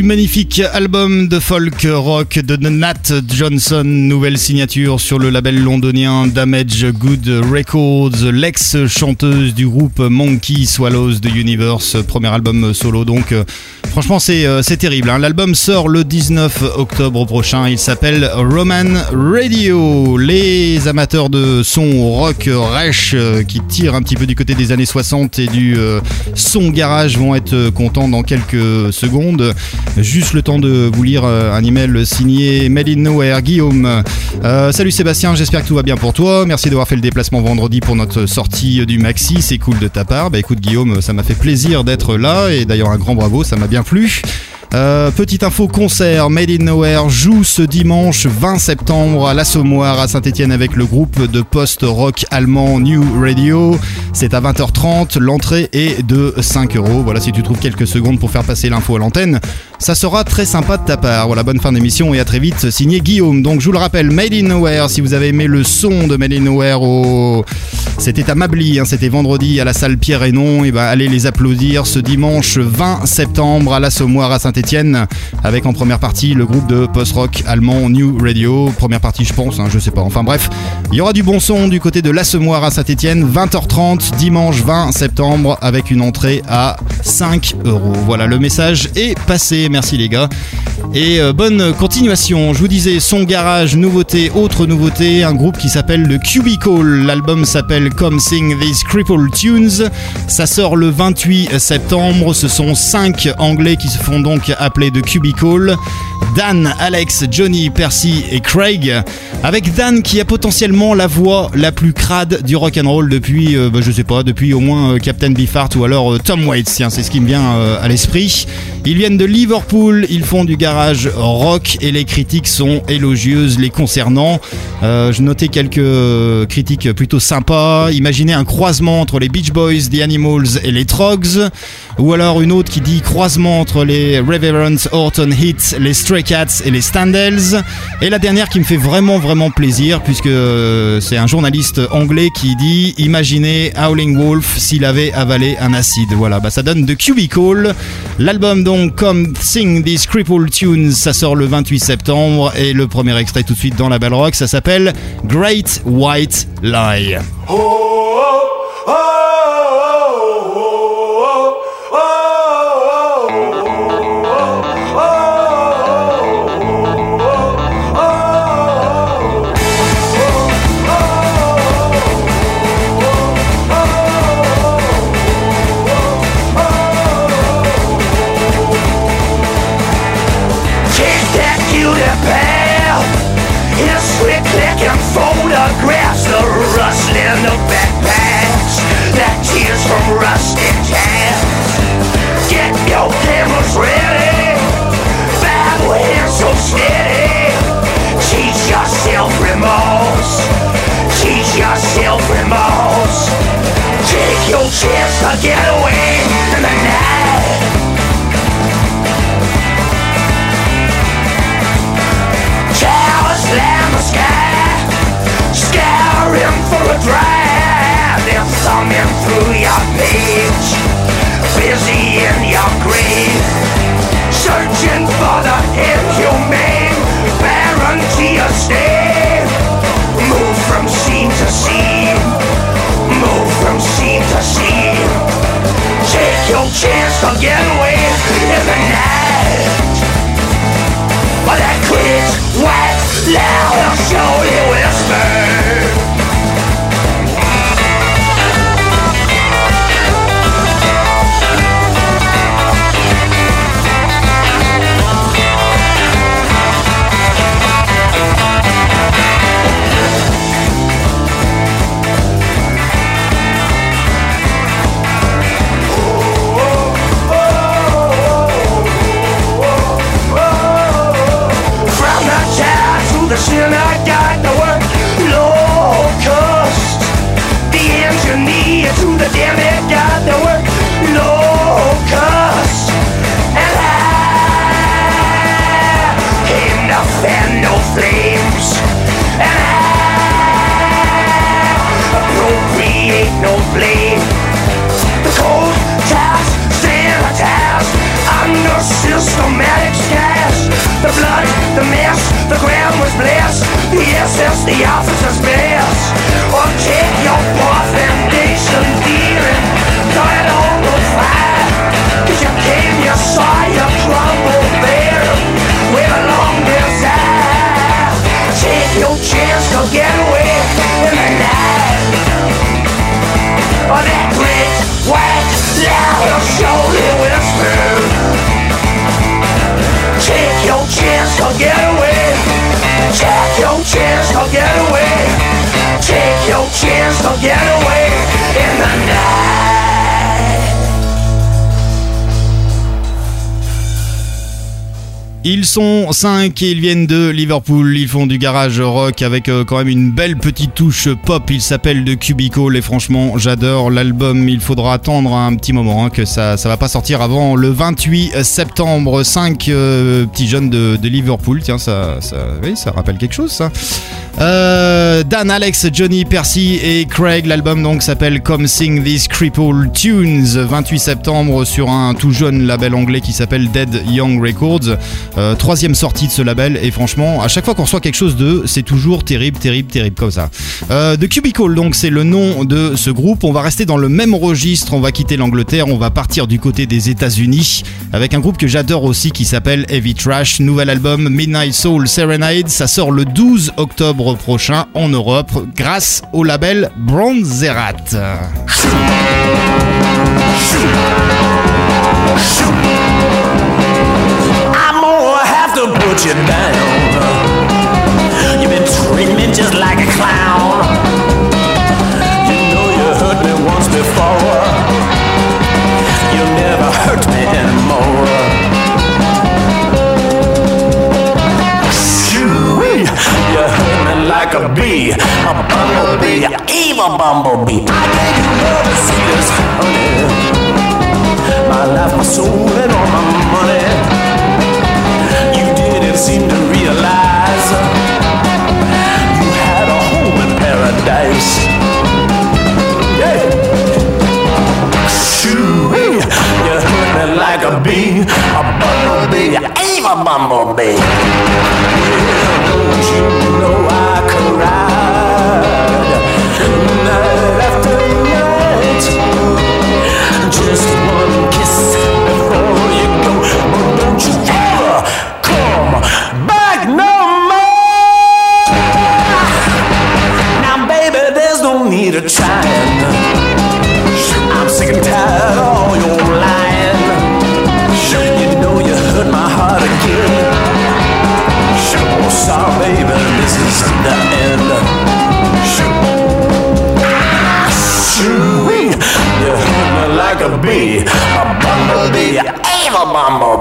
Magnifique album de folk rock de Nat Johnson, nouvelle signature sur le label londonien Damage Good Records, l'ex-chanteuse du groupe Monkey Swallows de Universe, premier album solo donc. euh, Franchement, c'est euh, terrible. hein. L'album sort le 19 octobre prochain. Il s'appelle Roman Radio. Les amateurs de son rock rêche euh, qui tirent un petit peu du côté des années 60 et du son garage vont être contents dans quelques secondes. Juste le temps de vous lire euh, un email signé Made in Nowhere, Guillaume. Euh, salut Sébastien, j'espère que tout va bien pour toi. Merci d'avoir fait le déplacement vendredi pour notre sortie du Maxi. C'est cool de ta part. Bah écoute Guillaume, ça m'a fait plaisir d'être là et d'ailleurs un grand bravo, ça m'a bien plu. Euh, petite info concert, Made in Nowhere joue ce dimanche 20 septembre à l'Assommoir à Saint-Etienne avec le groupe de post-rock allemand New Radio. C'est à 20h30, l'entrée est de 5 euros. Voilà, si tu trouves quelques secondes pour faire passer l'info à l'antenne, ça sera très sympa de ta part. Voilà, bonne fin d'émission et à très vite, signé Guillaume. Donc je vous le rappelle, Made in Nowhere, si vous avez aimé le son de Made in Nowhere au... C'était à Mably, hein, c'était vendredi à la salle Pierre Hénon. Et ben allez les applaudir ce dimanche 20 septembre à l'Assommoir à Saint-Etienne avec en première partie le groupe de post-rock allemand New Radio. Première partie, je pense, hein, je sais pas. Enfin bref, il y aura du bon son du côté de l'Assommoir à Saint-Etienne, 20h30, dimanche 20 septembre, avec une entrée à 5 euros. Voilà, le message est passé. Merci les gars. Et euh, bonne continuation. Je vous disais, son garage, nouveauté, autre nouveauté, un groupe qui s'appelle le Cubicle. L'album s'appelle Come Sing These Crippled Tunes. Ça sort le 28 septembre. Ce sont 5 anglais qui se font donc appeler de Cubicle. Dan, Alex, Johnny, Percy et Craig. Avec Dan qui a potentiellement la voix la plus crade du rock and roll depuis, euh, bah, je sais pas, depuis au moins euh, Captain Beefheart ou alors euh, Tom Waits. C'est ce qui me vient euh, à l'esprit. Ils viennent de Liverpool, ils font du garage rock et les critiques sont élogieuses les concernant. Je notais quelques critiques plutôt sympas. Imaginez un croisement entre les Beach Boys, The Animals et les Trogs. Ou alors une autre qui dit croisement entre les Reverend Horton Hits, les Stray Cats et les Standells. Et la dernière qui me fait vraiment vraiment plaisir puisque euh, c'est un journaliste anglais qui dit imaginez Howling Wolf s'il avait avalé un acide. Voilà, bah ça donne de Cubicle. L'album donc comme Sing These Crippled Tunes, ça sort le 28 septembre et le premier extrait tout de suite dans la Belle Rock, ça s'appelle Great White Lie. oh, oh. oh. Your page Busy in your grave. Searching for the inhumane Barren to your stay. Move from scene to scene. Move from scene to scene. Take your chance to get away in the night. But that great white loud will surely whisper town The blood, the mess, the ground was blessed. The SS, the officer's best. Or take your poor foundation, turn it on the fire. Cause you came, you saw, you crumbled there. With a long desire. Take your chance to get away in the night. Or that great white loud will chance Ils sont 5 et ils viennent de Liverpool. Ils font du garage rock avec euh, quand même une belle petite touche pop. Ils s'appellent de Cubicle et franchement, j'adore l'album. Il faudra attendre un petit moment hein, que ça ça va pas sortir avant le 28 septembre. 5 euh, petits jeunes de, Liverpool. Tiens, ça, ça, oui, ça rappelle quelque chose. Euh, Dan, Alex, Johnny, Percy et Craig. L'album donc s'appelle Come Sing These Crippled Tunes. 28 septembre sur un tout jeune label anglais qui s'appelle Dead Young Records. Euh, troisième sortie de ce label et franchement, à chaque fois qu'on reçoit quelque chose de, c'est toujours terrible, terrible, terrible comme ça. Euh, The Cubicle donc c'est le nom de ce groupe. On va rester dans le même registre. On va quitter l'Angleterre. On va partir du côté des États-Unis avec un groupe que j'adore aussi qui s'appelle Heavy Trash. Nouvel album Midnight Soul Serenade. Ça sort le 12 octobre prochain en Europe grâce au label Bronzerat. to put you down. You've been treating me just like a clown. You know you hurt me once before. You'll never hurt me anymore. Shoo-wee, you hurt me like a bee, a bumblebee, an evil bumblebee. I gave you love as secrets, honey. My life, my soul, and all my money. Seem to realize you had a home in paradise. Yeah. Shoo, you hurt me like a bee, a bumblebee, ain't a bumblebee. Well, don't you know I cried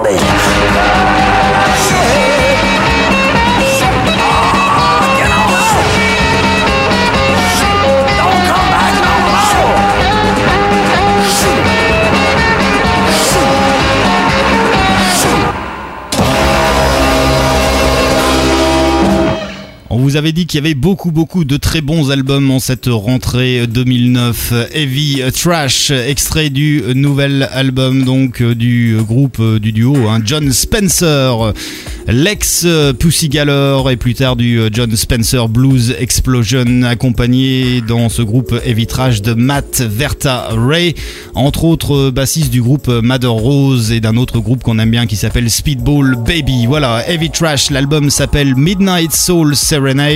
me. Avait dit qu'il y avait beaucoup beaucoup de très bons albums en cette rentrée 2009. Heavy Trash, extrait du nouvel album donc du groupe du duo hein, John Spencer, l'ex Pussy Galore et plus tard du John Spencer Blues Explosion, accompagné dans ce groupe Heavy Trash de Matt Verta Ray, entre autres bassiste du groupe Mother Rose et d'un autre groupe qu'on aime bien qui s'appelle Speedball Baby. Voilà, Heavy Trash, l'album s'appelle Midnight Soul Serenade.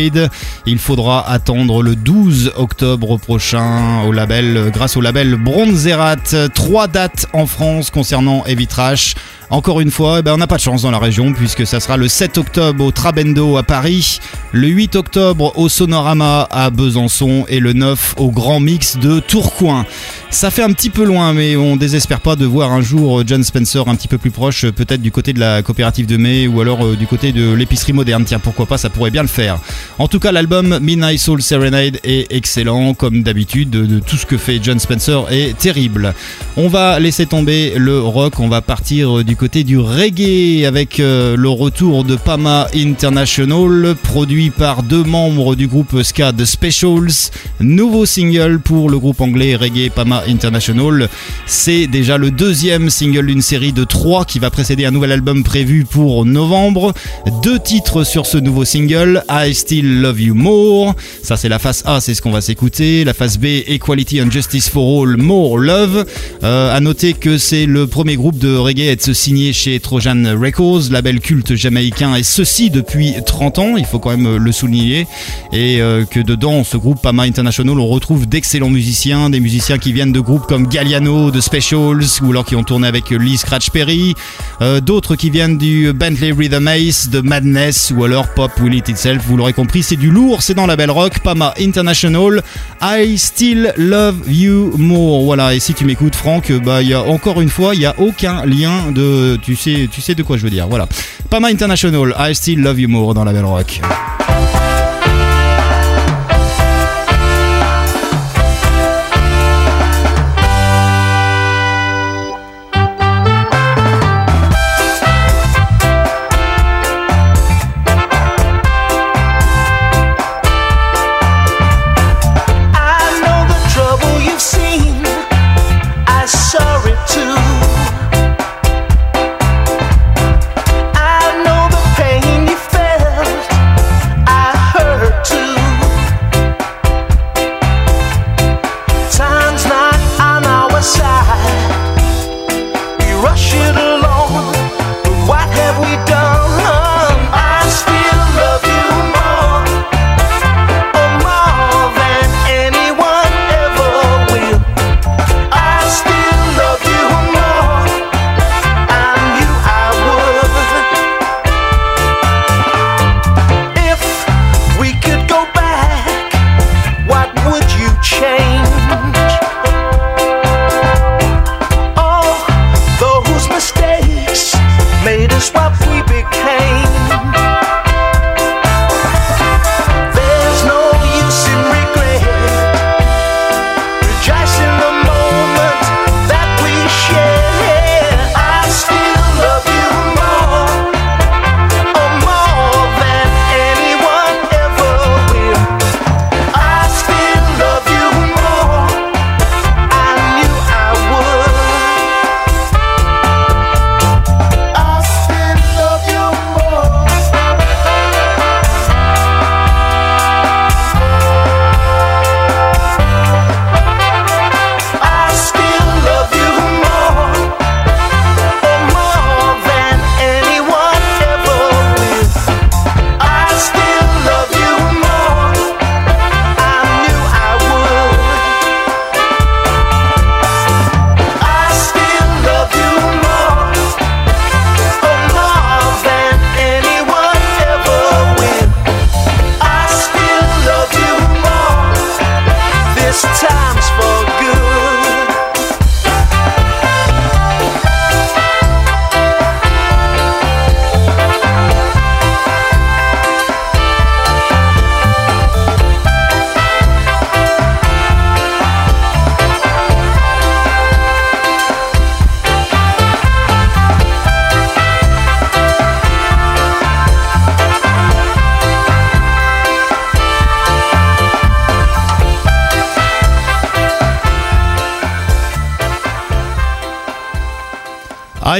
Il faudra attendre le 12 octobre prochain au label, grâce au label Bronzerat. Trois dates en France concernant Heavy Trash. Encore une fois, eh ben, on n'a pas de chance dans la région puisque ça sera le 7 octobre au Trabendo à Paris, le 8 octobre au Sonorama à Besançon et le 9 au Grand Mix de Tourcoing. Ça fait un petit peu loin, mais on désespère pas de voir un jour John Spencer un petit peu plus proche, peut-être du côté de la coopérative de mai ou alors euh, du côté de l'épicerie moderne. Tiens, pourquoi pas, ça pourrait bien le faire. En tout cas, l'album Midnight Soul Serenade est excellent, comme d'habitude. De, de tout ce que fait John Spencer est terrible. On va laisser tomber le rock, on va partir du côté du reggae avec euh, le retour de Pama International, produit par deux membres du groupe ska The Specials. Nouveau single pour le groupe anglais reggae Pama International. C'est déjà le deuxième single d'une série de trois qui va précéder un nouvel album prévu pour novembre. Deux titres sur ce nouveau single, I Still Love You More. Ça c'est la face A, c'est ce qu'on va s'écouter. La face B, Equality and Justice for All, More Love. Euh, à noter que c'est le premier groupe de reggae à être se chez Trojan Records, label culte jamaïcain, et ceci depuis 30 ans, il faut quand même le souligner. Et euh, que dedans, ce groupe Pama International, on retrouve d'excellents musiciens, des musiciens qui viennent de groupes comme Galliano, de Specials, ou alors qui ont tourné avec Lee Scratch Perry, euh, d'autres qui viennent du Bentley Rhythm Ace, de Madness, ou alors Pop Will It Itself, vous l'aurez compris, c'est du lourd, c'est dans la belle rock, Pama International, I Still Love You More. Voilà, et si tu m'écoutes Franck, bah y a encore une fois, il n'y a aucun lien de... Tu sais, tu sais de quoi je veux dire, voilà. Pama International, I Still Love You More dans la belle rock.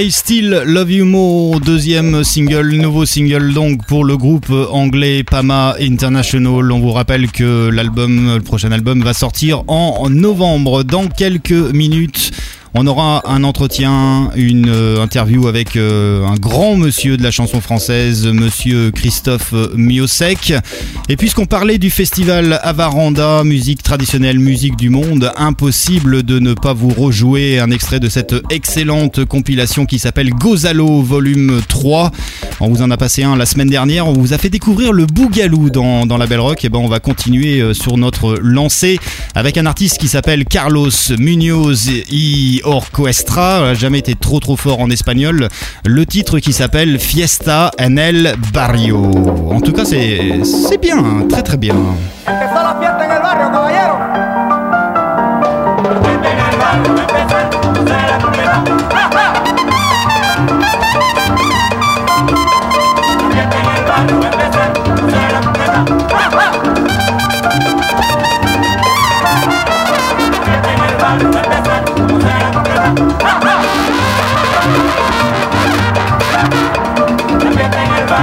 I Still Love You More, deuxième single, nouveau single donc pour le groupe anglais Pama International. On vous rappelle que l'album, le prochain album va sortir en novembre. Dans quelques minutes, on aura un entretien, une euh, interview avec euh, un grand monsieur de la chanson française, monsieur Christophe Miosek. Et puisqu'on parlait du festival Avaranda, musique traditionnelle, musique du monde, impossible de ne pas vous rejouer un extrait de cette excellente compilation qui s'appelle Gozalo volume 3. On vous en a passé un la semaine dernière, on vous a fait découvrir le Bougalou dans, dans la Belle Rock. Et ben on va continuer euh, sur notre lancée avec un artiste qui s'appelle Carlos Munoz y Orquestra, n'a jamais été trop trop fort en espagnol. Le titre qui s'appelle Fiesta en el Barrio. En tout cas, c'est c'est bien, très très bien.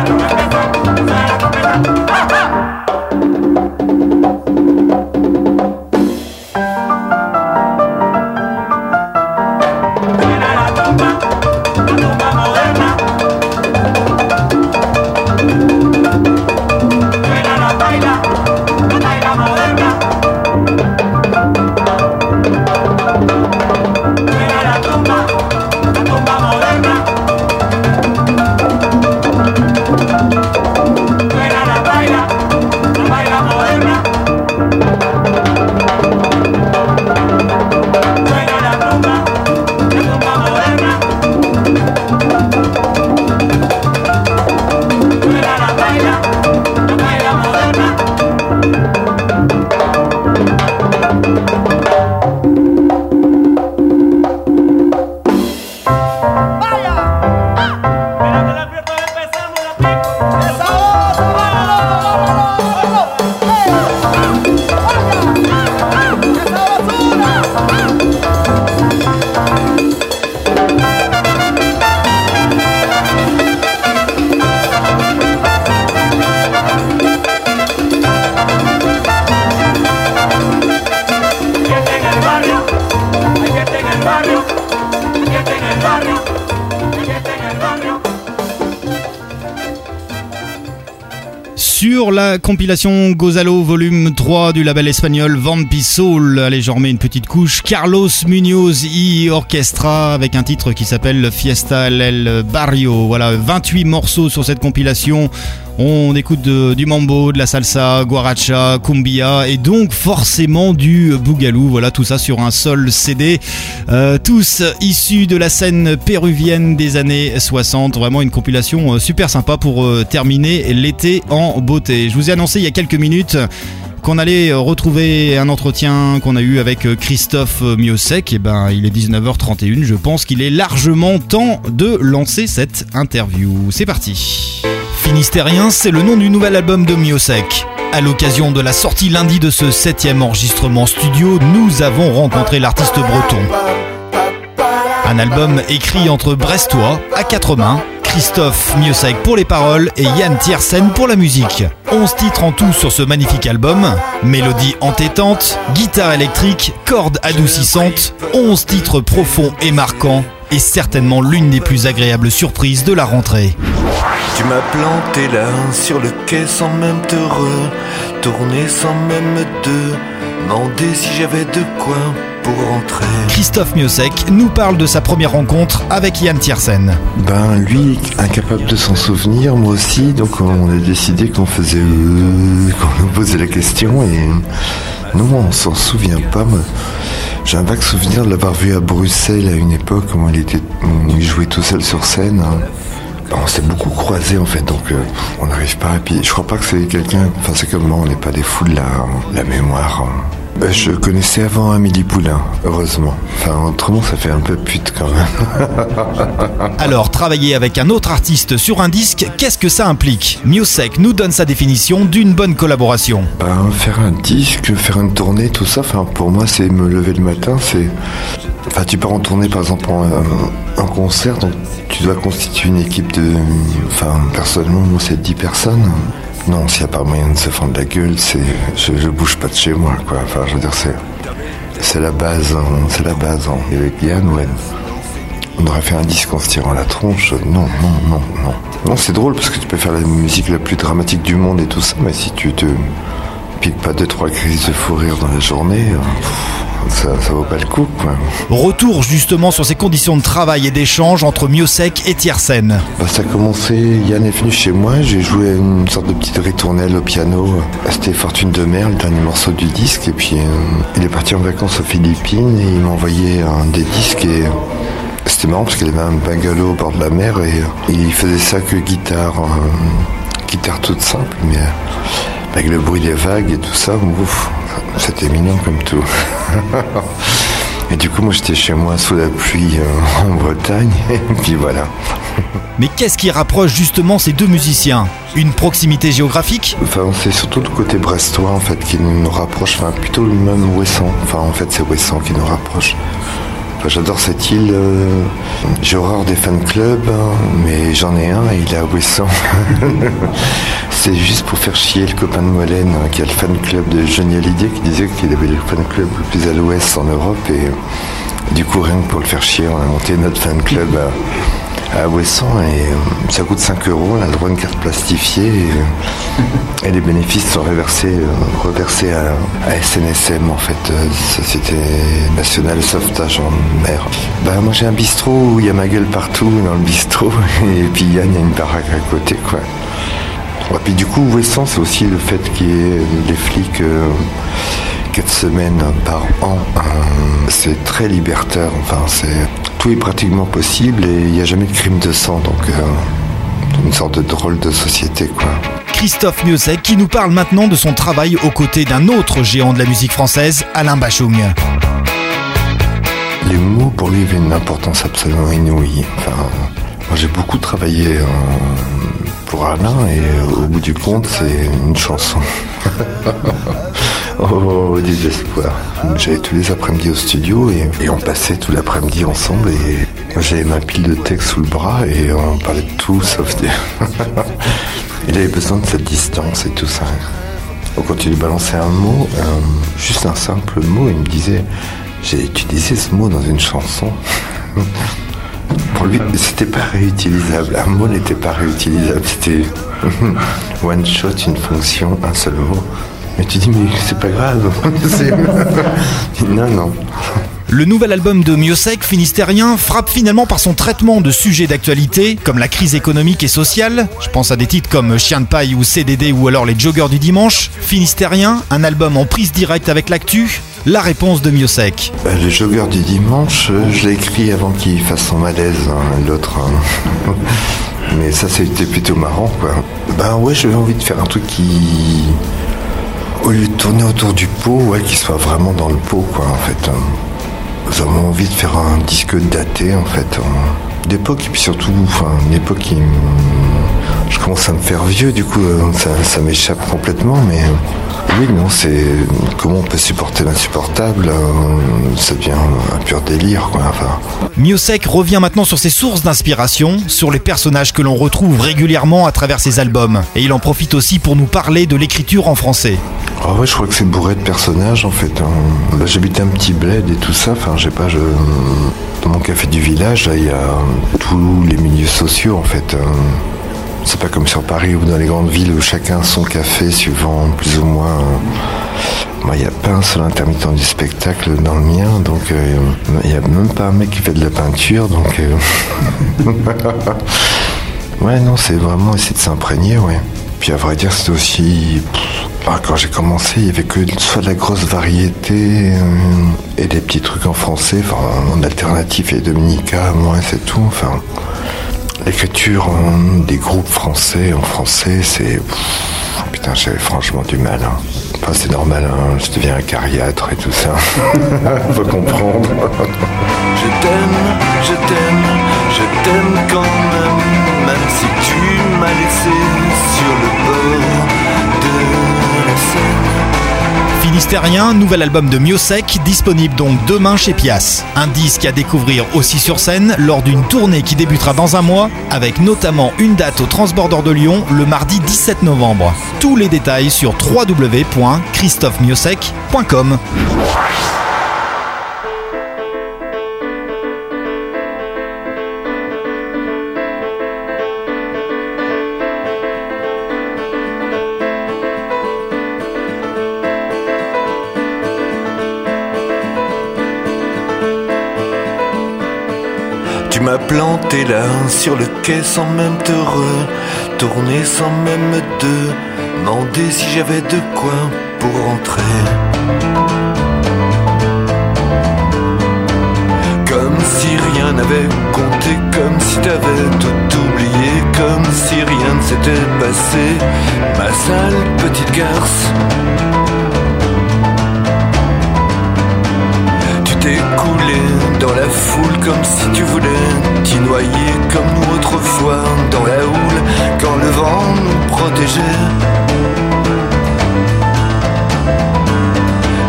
Fiesta compilation Gozalo volume 3 du label espagnol Vampi Soul, allez j'en remets une petite couche, Carlos Munoz y Orchestra avec un titre qui s'appelle Fiesta El Barrio. Voilà, 28 morceaux sur cette compilation. On écoute du mambo, de la salsa, guaracha, cumbia et donc forcément du bougalou. Voilà tout ça sur un seul CD. Euh, tous issus de la scène péruvienne des années 60. Vraiment une compilation euh, super sympa pour euh, terminer l'été en beauté. Je vous ai annoncé il y a quelques minutes qu'on allait retrouver un entretien qu'on a eu avec Christophe Miosek. Et ben, il est 19h31. Je pense qu'il est largement temps de lancer cette interview. C'est parti. Finistérien, c'est le nom du nouvel album de Miosek. À l'occasion de la sortie lundi de ce septième enregistrement studio, nous avons rencontré l'artiste breton. Un album écrit entre Brestois à quatre mains, Christophe Miosek pour les paroles et Yann Tiersen pour la musique. 11 titres en tout sur ce magnifique album, mélodie entêtante, guitare électrique, cordes adoucissantes, 11 titres profonds et marquants, et certainement l'une des plus agréables surprises de la rentrée. Tu m'as planté là sur le quai sans même te retourner, sans même me demander si j'avais de quoi pour. Christophe Miosek nous parle de sa première rencontre avec Yann Tiersen. Ben lui, incapable de s'en souvenir, moi aussi, donc on a décidé qu'on faisait... euh, qu'on nous posait la question et non, on s'en souvient pas. J'ai un vague souvenir de l'avoir vu à Bruxelles à une époque où il, était, où il jouait tout seul sur scène. hein. Ben, on s'est beaucoup croisés en fait, donc euh, on n'arrive pas. Et puis je crois pas que c'est quelqu'un. Enfin, c'est comme moi, on n'est pas des fous de la, la mémoire. hein. Ben, je connaissais avant Amélie Poulain, heureusement. Enfin, autrement, ça fait un peu pute quand même. (laughs) Alors, travailler avec un autre artiste sur un disque, qu'est-ce que ça implique? Miosek nous donne sa définition d'une bonne collaboration. Ben, faire un disque, faire une tournée, tout ça, enfin, pour moi, c'est me lever le matin, c'est Enfin, tu pars en tournée, par exemple, en, euh, en concert, donc tu dois constituer une équipe de. Enfin, personnellement, moi, c'est 10 personnes. Non, s'il n'y a pas moyen de se fendre la gueule, c'est. Je, je bouge pas de chez moi, quoi. Enfin, je veux dire, c'est. C'est la base, c'est la base. avec Yann, ouais. On aurait fait un disque en se tirant la tronche. Non, non, non, non. Non, c'est drôle parce que tu peux faire la musique la plus dramatique du monde et tout ça, mais si tu te piques pas deux, trois crises de fou rire dans la journée, euh, ça, ça vaut pas le coup, quoi. Retour justement sur ces conditions de travail et d'échange entre Miosek et Tiersen. Bah, ça a commencé, Yann est venu chez moi, j'ai joué une sorte de petite ritournelle au piano. C'était Fortune de mer, le dernier morceau du disque, et puis euh, il est parti en vacances aux Philippines et il m'a envoyé un des disques et euh, c'était marrant parce qu'il avait un bungalow au bord de la mer et, euh, il faisait ça que guitare, euh, guitare toute simple, mais euh, avec le bruit des vagues et tout ça, c'était mignon comme tout. (laughs) Et du coup, moi, j'étais chez moi sous la pluie euh, en Bretagne, (laughs) et puis voilà. Mais qu'est-ce qui rapproche justement ces deux musiciens? Une proximité géographique? Enfin, c'est surtout le côté brestois, en fait, qui nous rapproche, enfin, plutôt le même Ouessant. Enfin, en fait, c'est Ouessant qui nous rapproche. J'adore cette île. euh, J'ai horreur des fan clubs, hein, mais j'en ai un et il est à Ouessant. (laughs) c'est juste pour faire chier le copain de Molène, hein, qui a le fan club de Johnny Hallyday, qui disait qu'il avait le fan club le plus à l'ouest en Europe. Et euh, du coup, rien que pour le faire chier, on a monté notre fan club à, à Ouessant et euh, ça coûte 5 euros. On a le droit à une carte plastifiée et, euh, et les bénéfices sont reversés, euh, à, SNSM, en fait, Société Nationale Sauvetage en Mer. Bah, moi, j'ai un bistrot où il y a ma gueule partout dans le bistrot (laughs) et puis Yann, il y a une baraque à côté, quoi. Ouais, puis du coup, Ouessant, c'est aussi le fait qu'il y ait les flics quatre semaines par an. Euh, c'est très libertaire. Enfin, c'est tout est pratiquement possible et il n'y a jamais de crime de sang, donc euh, une sorte de drôle de société, quoi. Christophe Miosek qui nous parle maintenant de son travail aux côtés d'un autre géant de la musique française, Alain Bachung. Les mots pour lui avaient une importance absolument inouïe. Enfin, moi j'ai beaucoup travaillé euh, pour Alain et au bout du compte c'est une chanson. (laughs) oh, désespoir. J'allais tous les après-midi au studio et, on passait tout l'après-midi ensemble et j'avais ma pile de texte sous le bras et on parlait de tout sauf des... (laughs) Il avait besoin de cette distance et tout ça. Donc, quand tu lui balançais un mot, euh, juste un simple mot, il me disait J'ai utilisé ce mot dans une chanson. (laughs) Pour lui, c'était pas réutilisable. Un mot n'était pas réutilisable. C'était (laughs) one shot, une fonction, un seul mot. Mais tu dis, mais c'est pas grave. (laughs) (laughs) Non, non. Le nouvel album de Miosek, Finistérien, frappe finalement par son traitement de sujets d'actualité, comme la crise économique et sociale. Je pense à des titres comme Chien de paille ou CDD ou alors Les Joggers du dimanche. Finistérien, un album en prise directe avec l'actu. La réponse de Miosek. Bah, le jogger du dimanche, euh, je l'ai écrit avant qu'il fasse son malaise, hein, l'autre. hein. (laughs) Mais ça, c'était plutôt marrant, quoi. Ben ouais, j'avais envie de faire un truc qui, au lieu de tourner autour du pot, ouais, qui soit vraiment dans le pot, quoi, en fait. hein. J'avais envie de faire un disque daté, en fait, hein, d'époque, et puis surtout, enfin, une époque qui... Je commence à me faire vieux, du coup, euh, ça m'échappe complètement, mais... Oui, non, c'est... Comment on peut supporter l'insupportable euh, Ça devient un pur délire, quoi, enfin... Miosek revient maintenant sur ses sources d'inspiration, sur les personnages que l'on retrouve régulièrement à travers ses albums. Et il en profite aussi pour nous parler de l'écriture en français. Ah ouais, je crois que c'est bourré de personnages en fait. hein. Bah, J'habite un petit bled et tout ça. Enfin, j'ai pas. Je... Dans mon café du village, là, il y a tous les milieux sociaux en fait. C'est pas comme sur Paris ou dans les grandes villes où chacun son café suivant plus ou moins. euh, Moi, il n'y a pas un seul intermittent du spectacle dans le mien, donc euh, il n'y a même pas un mec qui fait de la peinture, donc. euh, (laughs) Ouais, non, c'est vraiment essayer de s'imprégner, ouais. Puis à vrai dire, c'était aussi. pff, ah, quand j'ai commencé, il y avait que soit de la grosse variété et des petits trucs en français. Enfin, en alternatif, et Dominica, moi, c'est tout. Enfin, l'écriture des groupes français en français, c'est. Putain, j'avais franchement du mal. hein. C'est normal, hein, je deviens un cariâtre et tout ça. (laughs) Faut comprendre. Je t'aime, je t'aime, je t'aime quand même, même si tu m'as laissé sur le bord de la Seine. Nouvel album de Miosek, disponible donc demain chez Pias. Un disque à découvrir aussi sur scène lors d'une tournée qui débutera dans un mois, avec notamment une date au Transborder de Lyon le mardi 17 novembre. Tous les détails sur www.christophemiosek.com. M'as planté là sur le quai sans même te retourner, sans même te demander si j'avais de quoi pour rentrer. Comme si rien n'avait compté, comme si t'avais tout oublié, comme si rien ne s'était passé. Ma sale petite garce. Coulé dans la foule comme si tu voulais t'y noyer comme nous autrefois dans la houle quand le vent nous protégeait.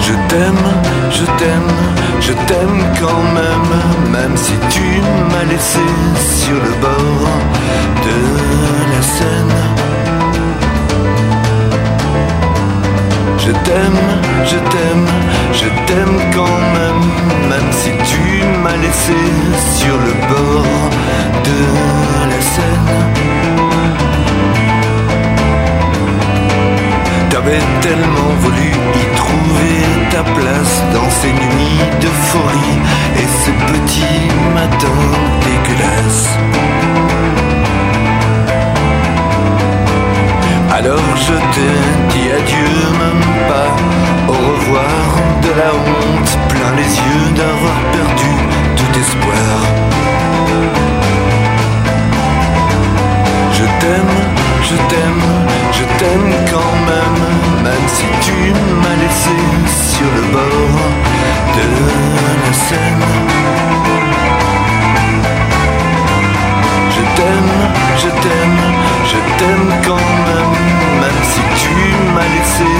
Je t'aime, je t'aime, je t'aime quand même, même si tu m'as laissé sur le bord de Je t'aime, je t'aime, je t'aime quand même, même si tu m'as laissé sur le bord de la Seine. T'avais tellement voulu y trouver ta place dans ces nuits d'euphorie et ces petits matins dégueulasses. Alors je t'ai dit adieu, même pas au revoir de la honte, plein les yeux d'avoir perdu tout espoir. Je t'aime, je t'aime, je t'aime quand même, même si tu m'as laissé sur le bord de la Seine. Je t'aime, je t'aime, je t'aime quand même, même si tu m'as laissé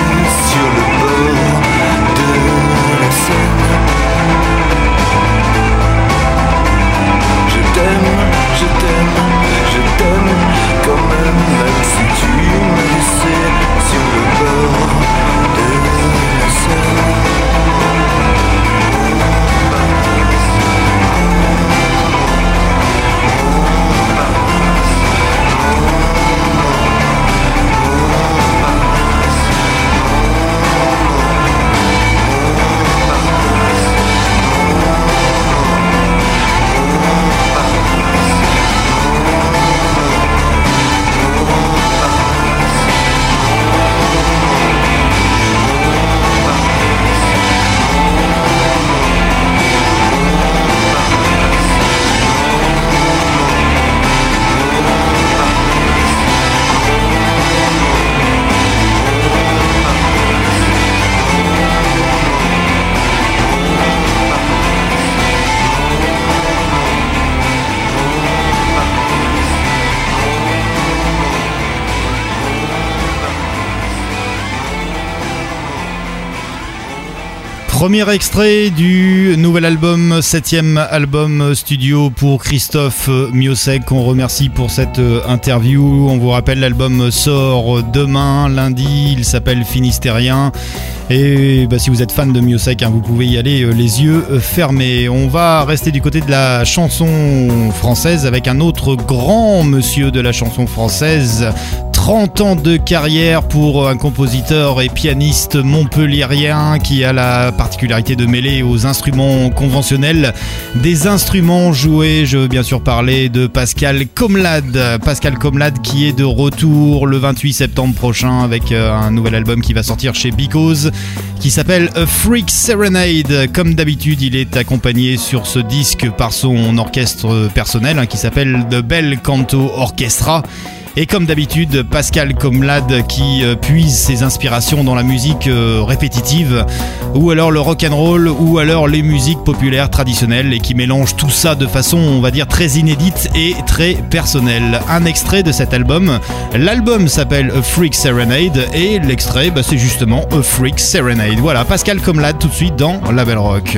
sur le bord de la Seine. Je t'aime, je t'aime, je t'aime quand même, même si tu m'as laissé Premier extrait du nouvel album, septième album studio pour Christophe Miosek. On remercie pour cette euh, interview. On vous rappelle, l'album sort demain, lundi. Il s'appelle Finistérien. Et bah, si vous êtes fan de Miosek, hein, vous pouvez y aller euh, les yeux euh, fermés. On va rester du côté de la chanson française avec un autre grand monsieur de la chanson française. 30 ans de carrière pour un compositeur et pianiste montpellierien qui a la particularité de mêler aux instruments conventionnels des instruments joués. Je veux bien sûr parler de Pascal Comlade. Pascal Comlade qui est de retour le 28 septembre prochain avec euh, un nouvel album qui va sortir chez Because qui s'appelle A Freak Serenade. Comme d'habitude, il est accompagné sur ce disque par son orchestre personnel hein, qui s'appelle The Bell Canto Orchestra. Et comme d'habitude, Pascal Comlade qui euh, puise ses inspirations dans la musique euh, répétitive, ou alors le rock and roll, ou alors les musiques populaires traditionnelles, et qui mélange tout ça de façon, on va dire, très inédite et très personnelle. Un extrait de cet album. L'album s'appelle A Freak Serenade, et l'extrait, bah, c'est justement A Freak Serenade. Voilà, Pascal Comlade tout de suite dans Label Rock.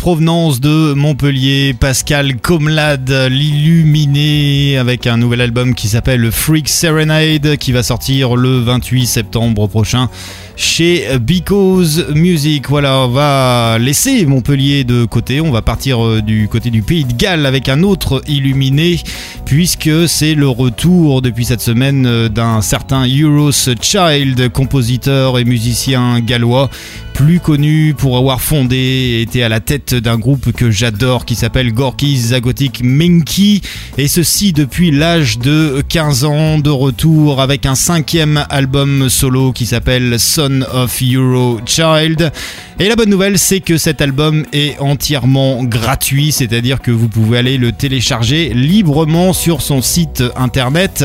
Provenance de Montpellier, Pascal Comlade, l'illuminé, avec un nouvel album qui s'appelle Freak Serenade, qui va sortir le 28 septembre prochain chez Because Music. Voilà, on va laisser Montpellier de côté, on va partir euh, du côté du pays de Galles avec un autre illuminé, puisque c'est le retour depuis cette semaine euh, d'un certain Euros Child, compositeur et musicien gallois plus connu pour avoir fondé et été à la tête d'un groupe que j'adore qui s'appelle Gorky Zagotic Minky et ceci depuis l'âge de 15 ans de retour avec un cinquième album solo qui s'appelle Son of Euro Child et la bonne nouvelle c'est que cet album est entièrement gratuit c'est à dire que vous pouvez aller le télécharger librement sur son site internet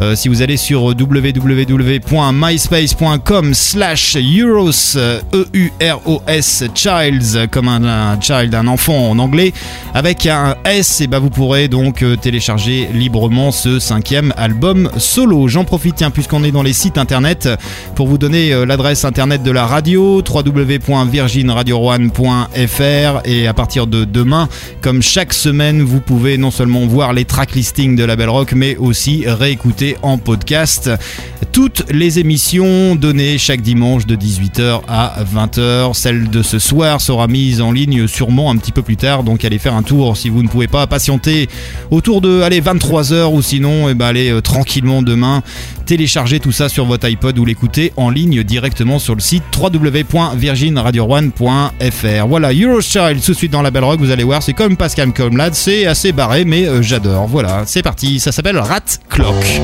Euh, si vous allez sur www.myspace.com slash euros E-U-R-O-S Childs comme un, un child, un enfant en anglais avec un S et bah vous pourrez donc euh, télécharger librement ce cinquième album solo. J'en profite tiens puisqu'on est dans les sites internet pour vous donner euh, l'adresse internet de la radio www.virginradio1.fr et à partir de demain comme chaque semaine vous pouvez non seulement voir les track listings de la Belle Rock mais aussi réécouter en podcast toutes les émissions données chaque dimanche de 18h à 20h. Celle de ce soir sera mise en ligne sûrement un petit peu plus tard, donc allez faire un tour si vous ne pouvez pas patienter autour de allez, 23h ou sinon eh ben, allez euh, tranquillement demain télécharger tout ça sur votre iPod ou l'écouter en ligne sur le site www.virginradio1.fr. Voilà, Eurochild tout de suite dans la Belle Rock, vous allez voir, c'est comme Pascal Comlade, c'est assez barré mais euh, j'adore. Voilà, c'est parti, ça s'appelle Rat Clock.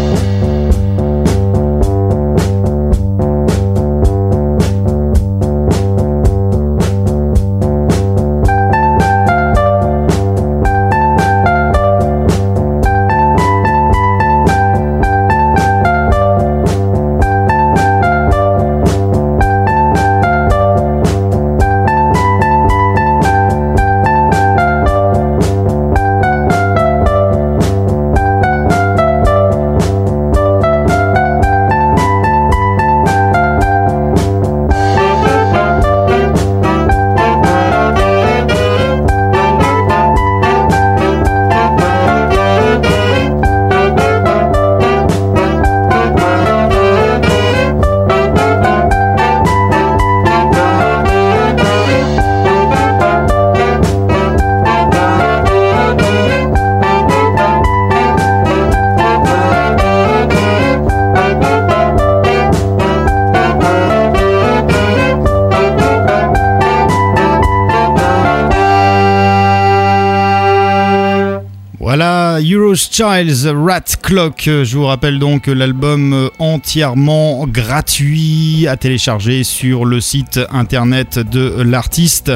Childs Rat Clock. Je vous rappelle donc l'album entièrement gratuit à télécharger sur le site internet de l'artiste.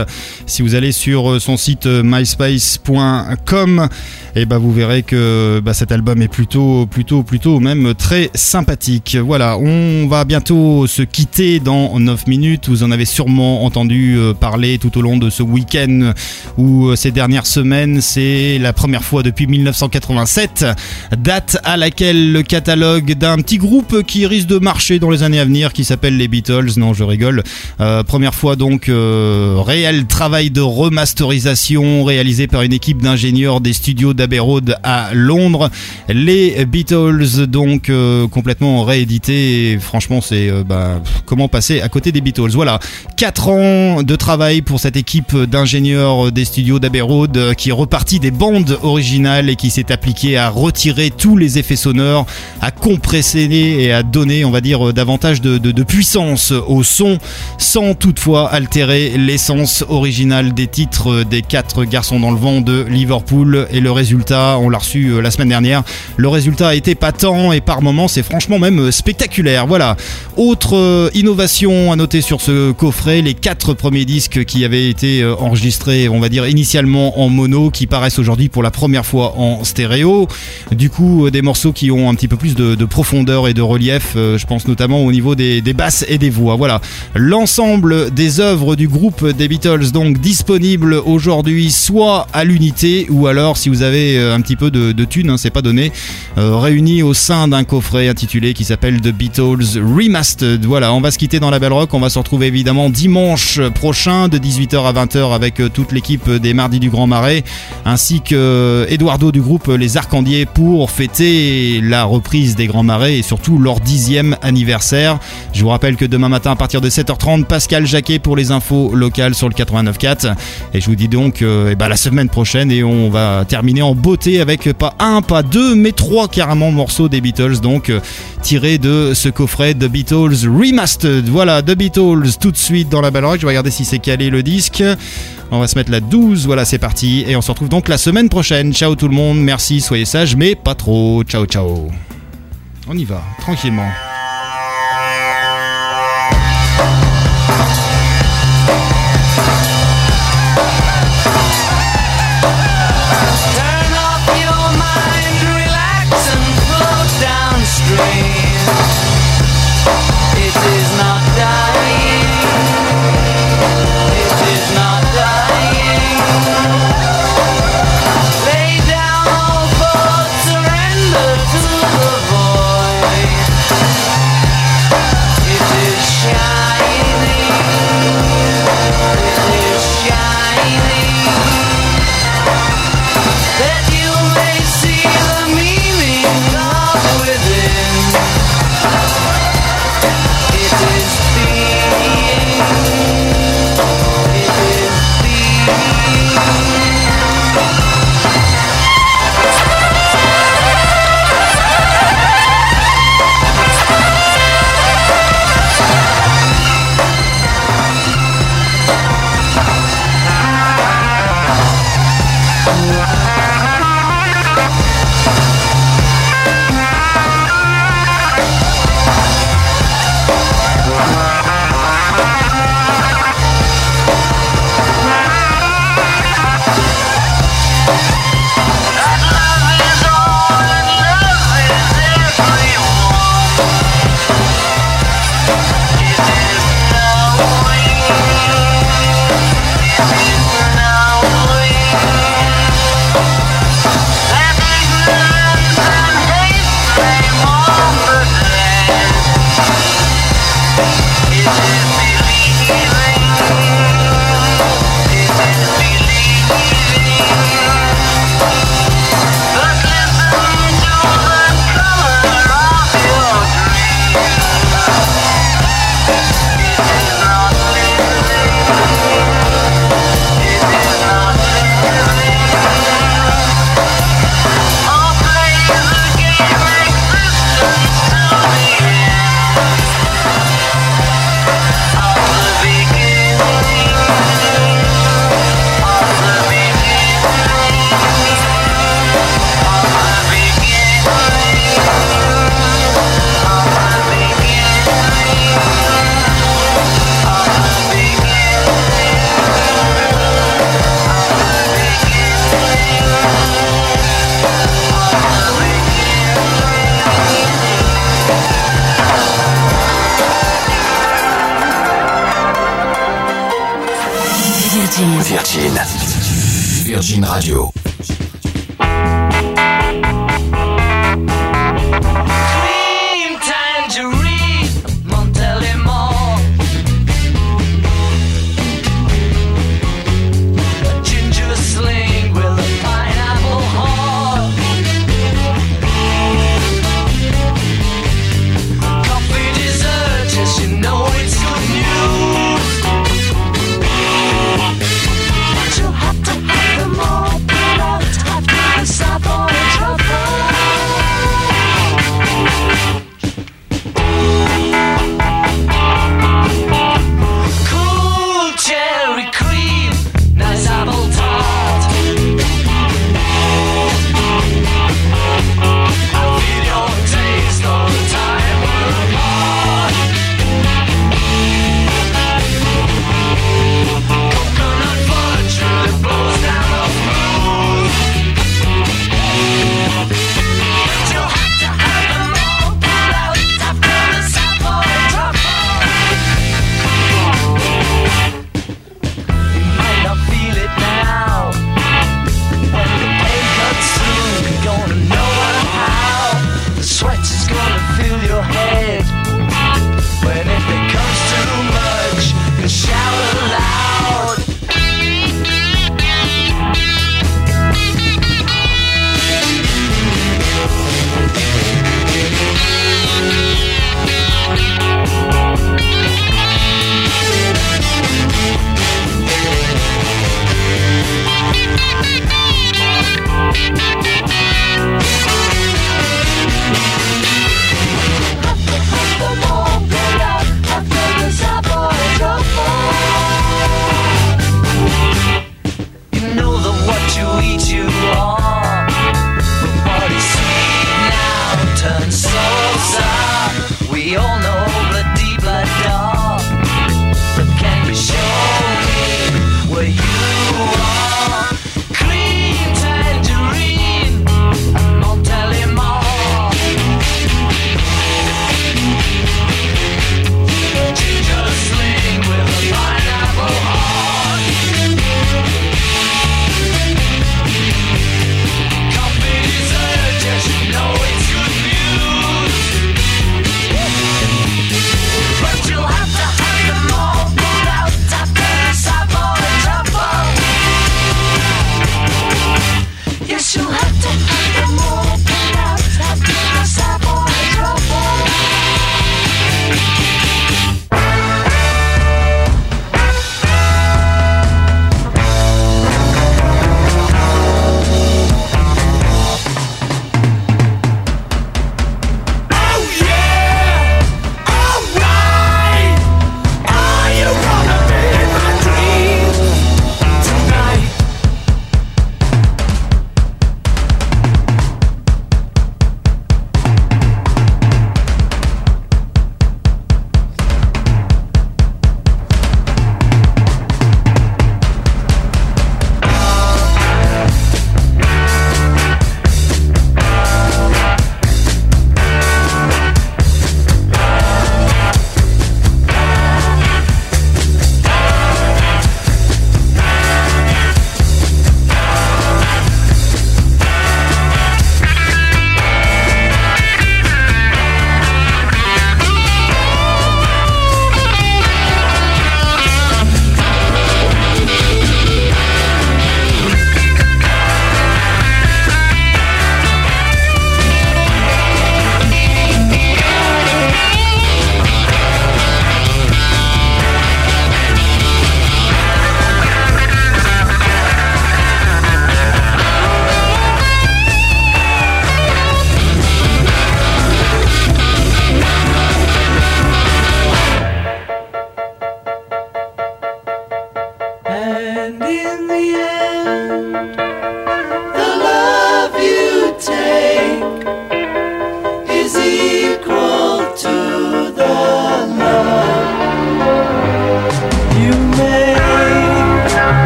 Si vous allez sur son site myspace.com, et bah vous verrez que bah, cet album est plutôt, plutôt, plutôt même très sympathique. Voilà, on va bientôt se quitter dans 9 minutes. Vous en avez sûrement entendu euh, parler tout au long de ce week-end ou euh, ces dernières semaines. C'est la première fois depuis 1987, date à laquelle le catalogue d'un petit groupe qui risque de marcher dans les années à venir, qui s'appelle les Beatles. Non, je rigole. Euh, première fois donc réel travail de remasterisation réalisé par une équipe d'ingénieurs des studios d'Abbey Road à Londres. Les Beatles donc euh, complètement réédités. Franchement, c'est euh, bah, comment passer à côté des Beatles. Voilà, 4 ans de travail pour cette équipe d'ingénieurs des studios d'Abbey Road euh, qui est repartie des bandes originales et qui s'est appliqué à retirer tous les effets sonores, à compresser et à donner, on va dire, davantage de, de- de puissance au son, sans toutefois altérer l'essence originale des titres des quatre garçons dans le vent de Liverpool. Et le résultat, on l'a reçu euh, la semaine dernière, le résultat a été patent et par moments c'est franchement même euh, spectaculaire. Voilà. Autre euh, innovation à noter sur ce coffret, les quatre premiers disques qui avaient été enregistrés, on va dire initialement en mono, qui paraissent aujourd'hui pour la première fois en stéréo. Du coup, des morceaux qui ont un petit peu plus de, de profondeur et de relief. je pense notamment au niveau des, des basses et des voix. Voilà, l'ensemble des œuvres du groupe des Beatles donc disponible aujourd'hui, soit à l'unité ou alors si vous avez euh, un petit peu de, de thunes, hein, c'est pas donné, euh, réunis au sein d'un coffret intitulé qui s'appelle The Beatles Remastered. Voilà, on va se quitter dans la Belle Rock. On va se retrouver évidemment dimanche prochain de 18h à 20h avec euh, toute l'équipe des Mardis du Grand Marais ainsi que Eduardo du groupe Les Arcandiers pour fêter la reprise des Grands Marais et surtout leur dixième anniversaire. Je vous rappelle que demain matin à partir de 7h30, Pascal Jacquet pour les infos locales sur le 89.4. Et je vous dis donc eh ben, la semaine prochaine et on va terminer en beauté avec pas un, pas deux, mais trois carrément morceaux des Beatles donc euh, tirés de ce coffret The Beatles Remastered. Voilà, The Beatles tout de suite dans la Rock. Je vais regarder si c'est calé le disque. On va se mettre la 12, voilà c'est parti. Et on se retrouve donc la semaine prochaine. Ciao tout le monde, merci, soyez sages, mais pas trop. Ciao ciao. On y va, tranquillement.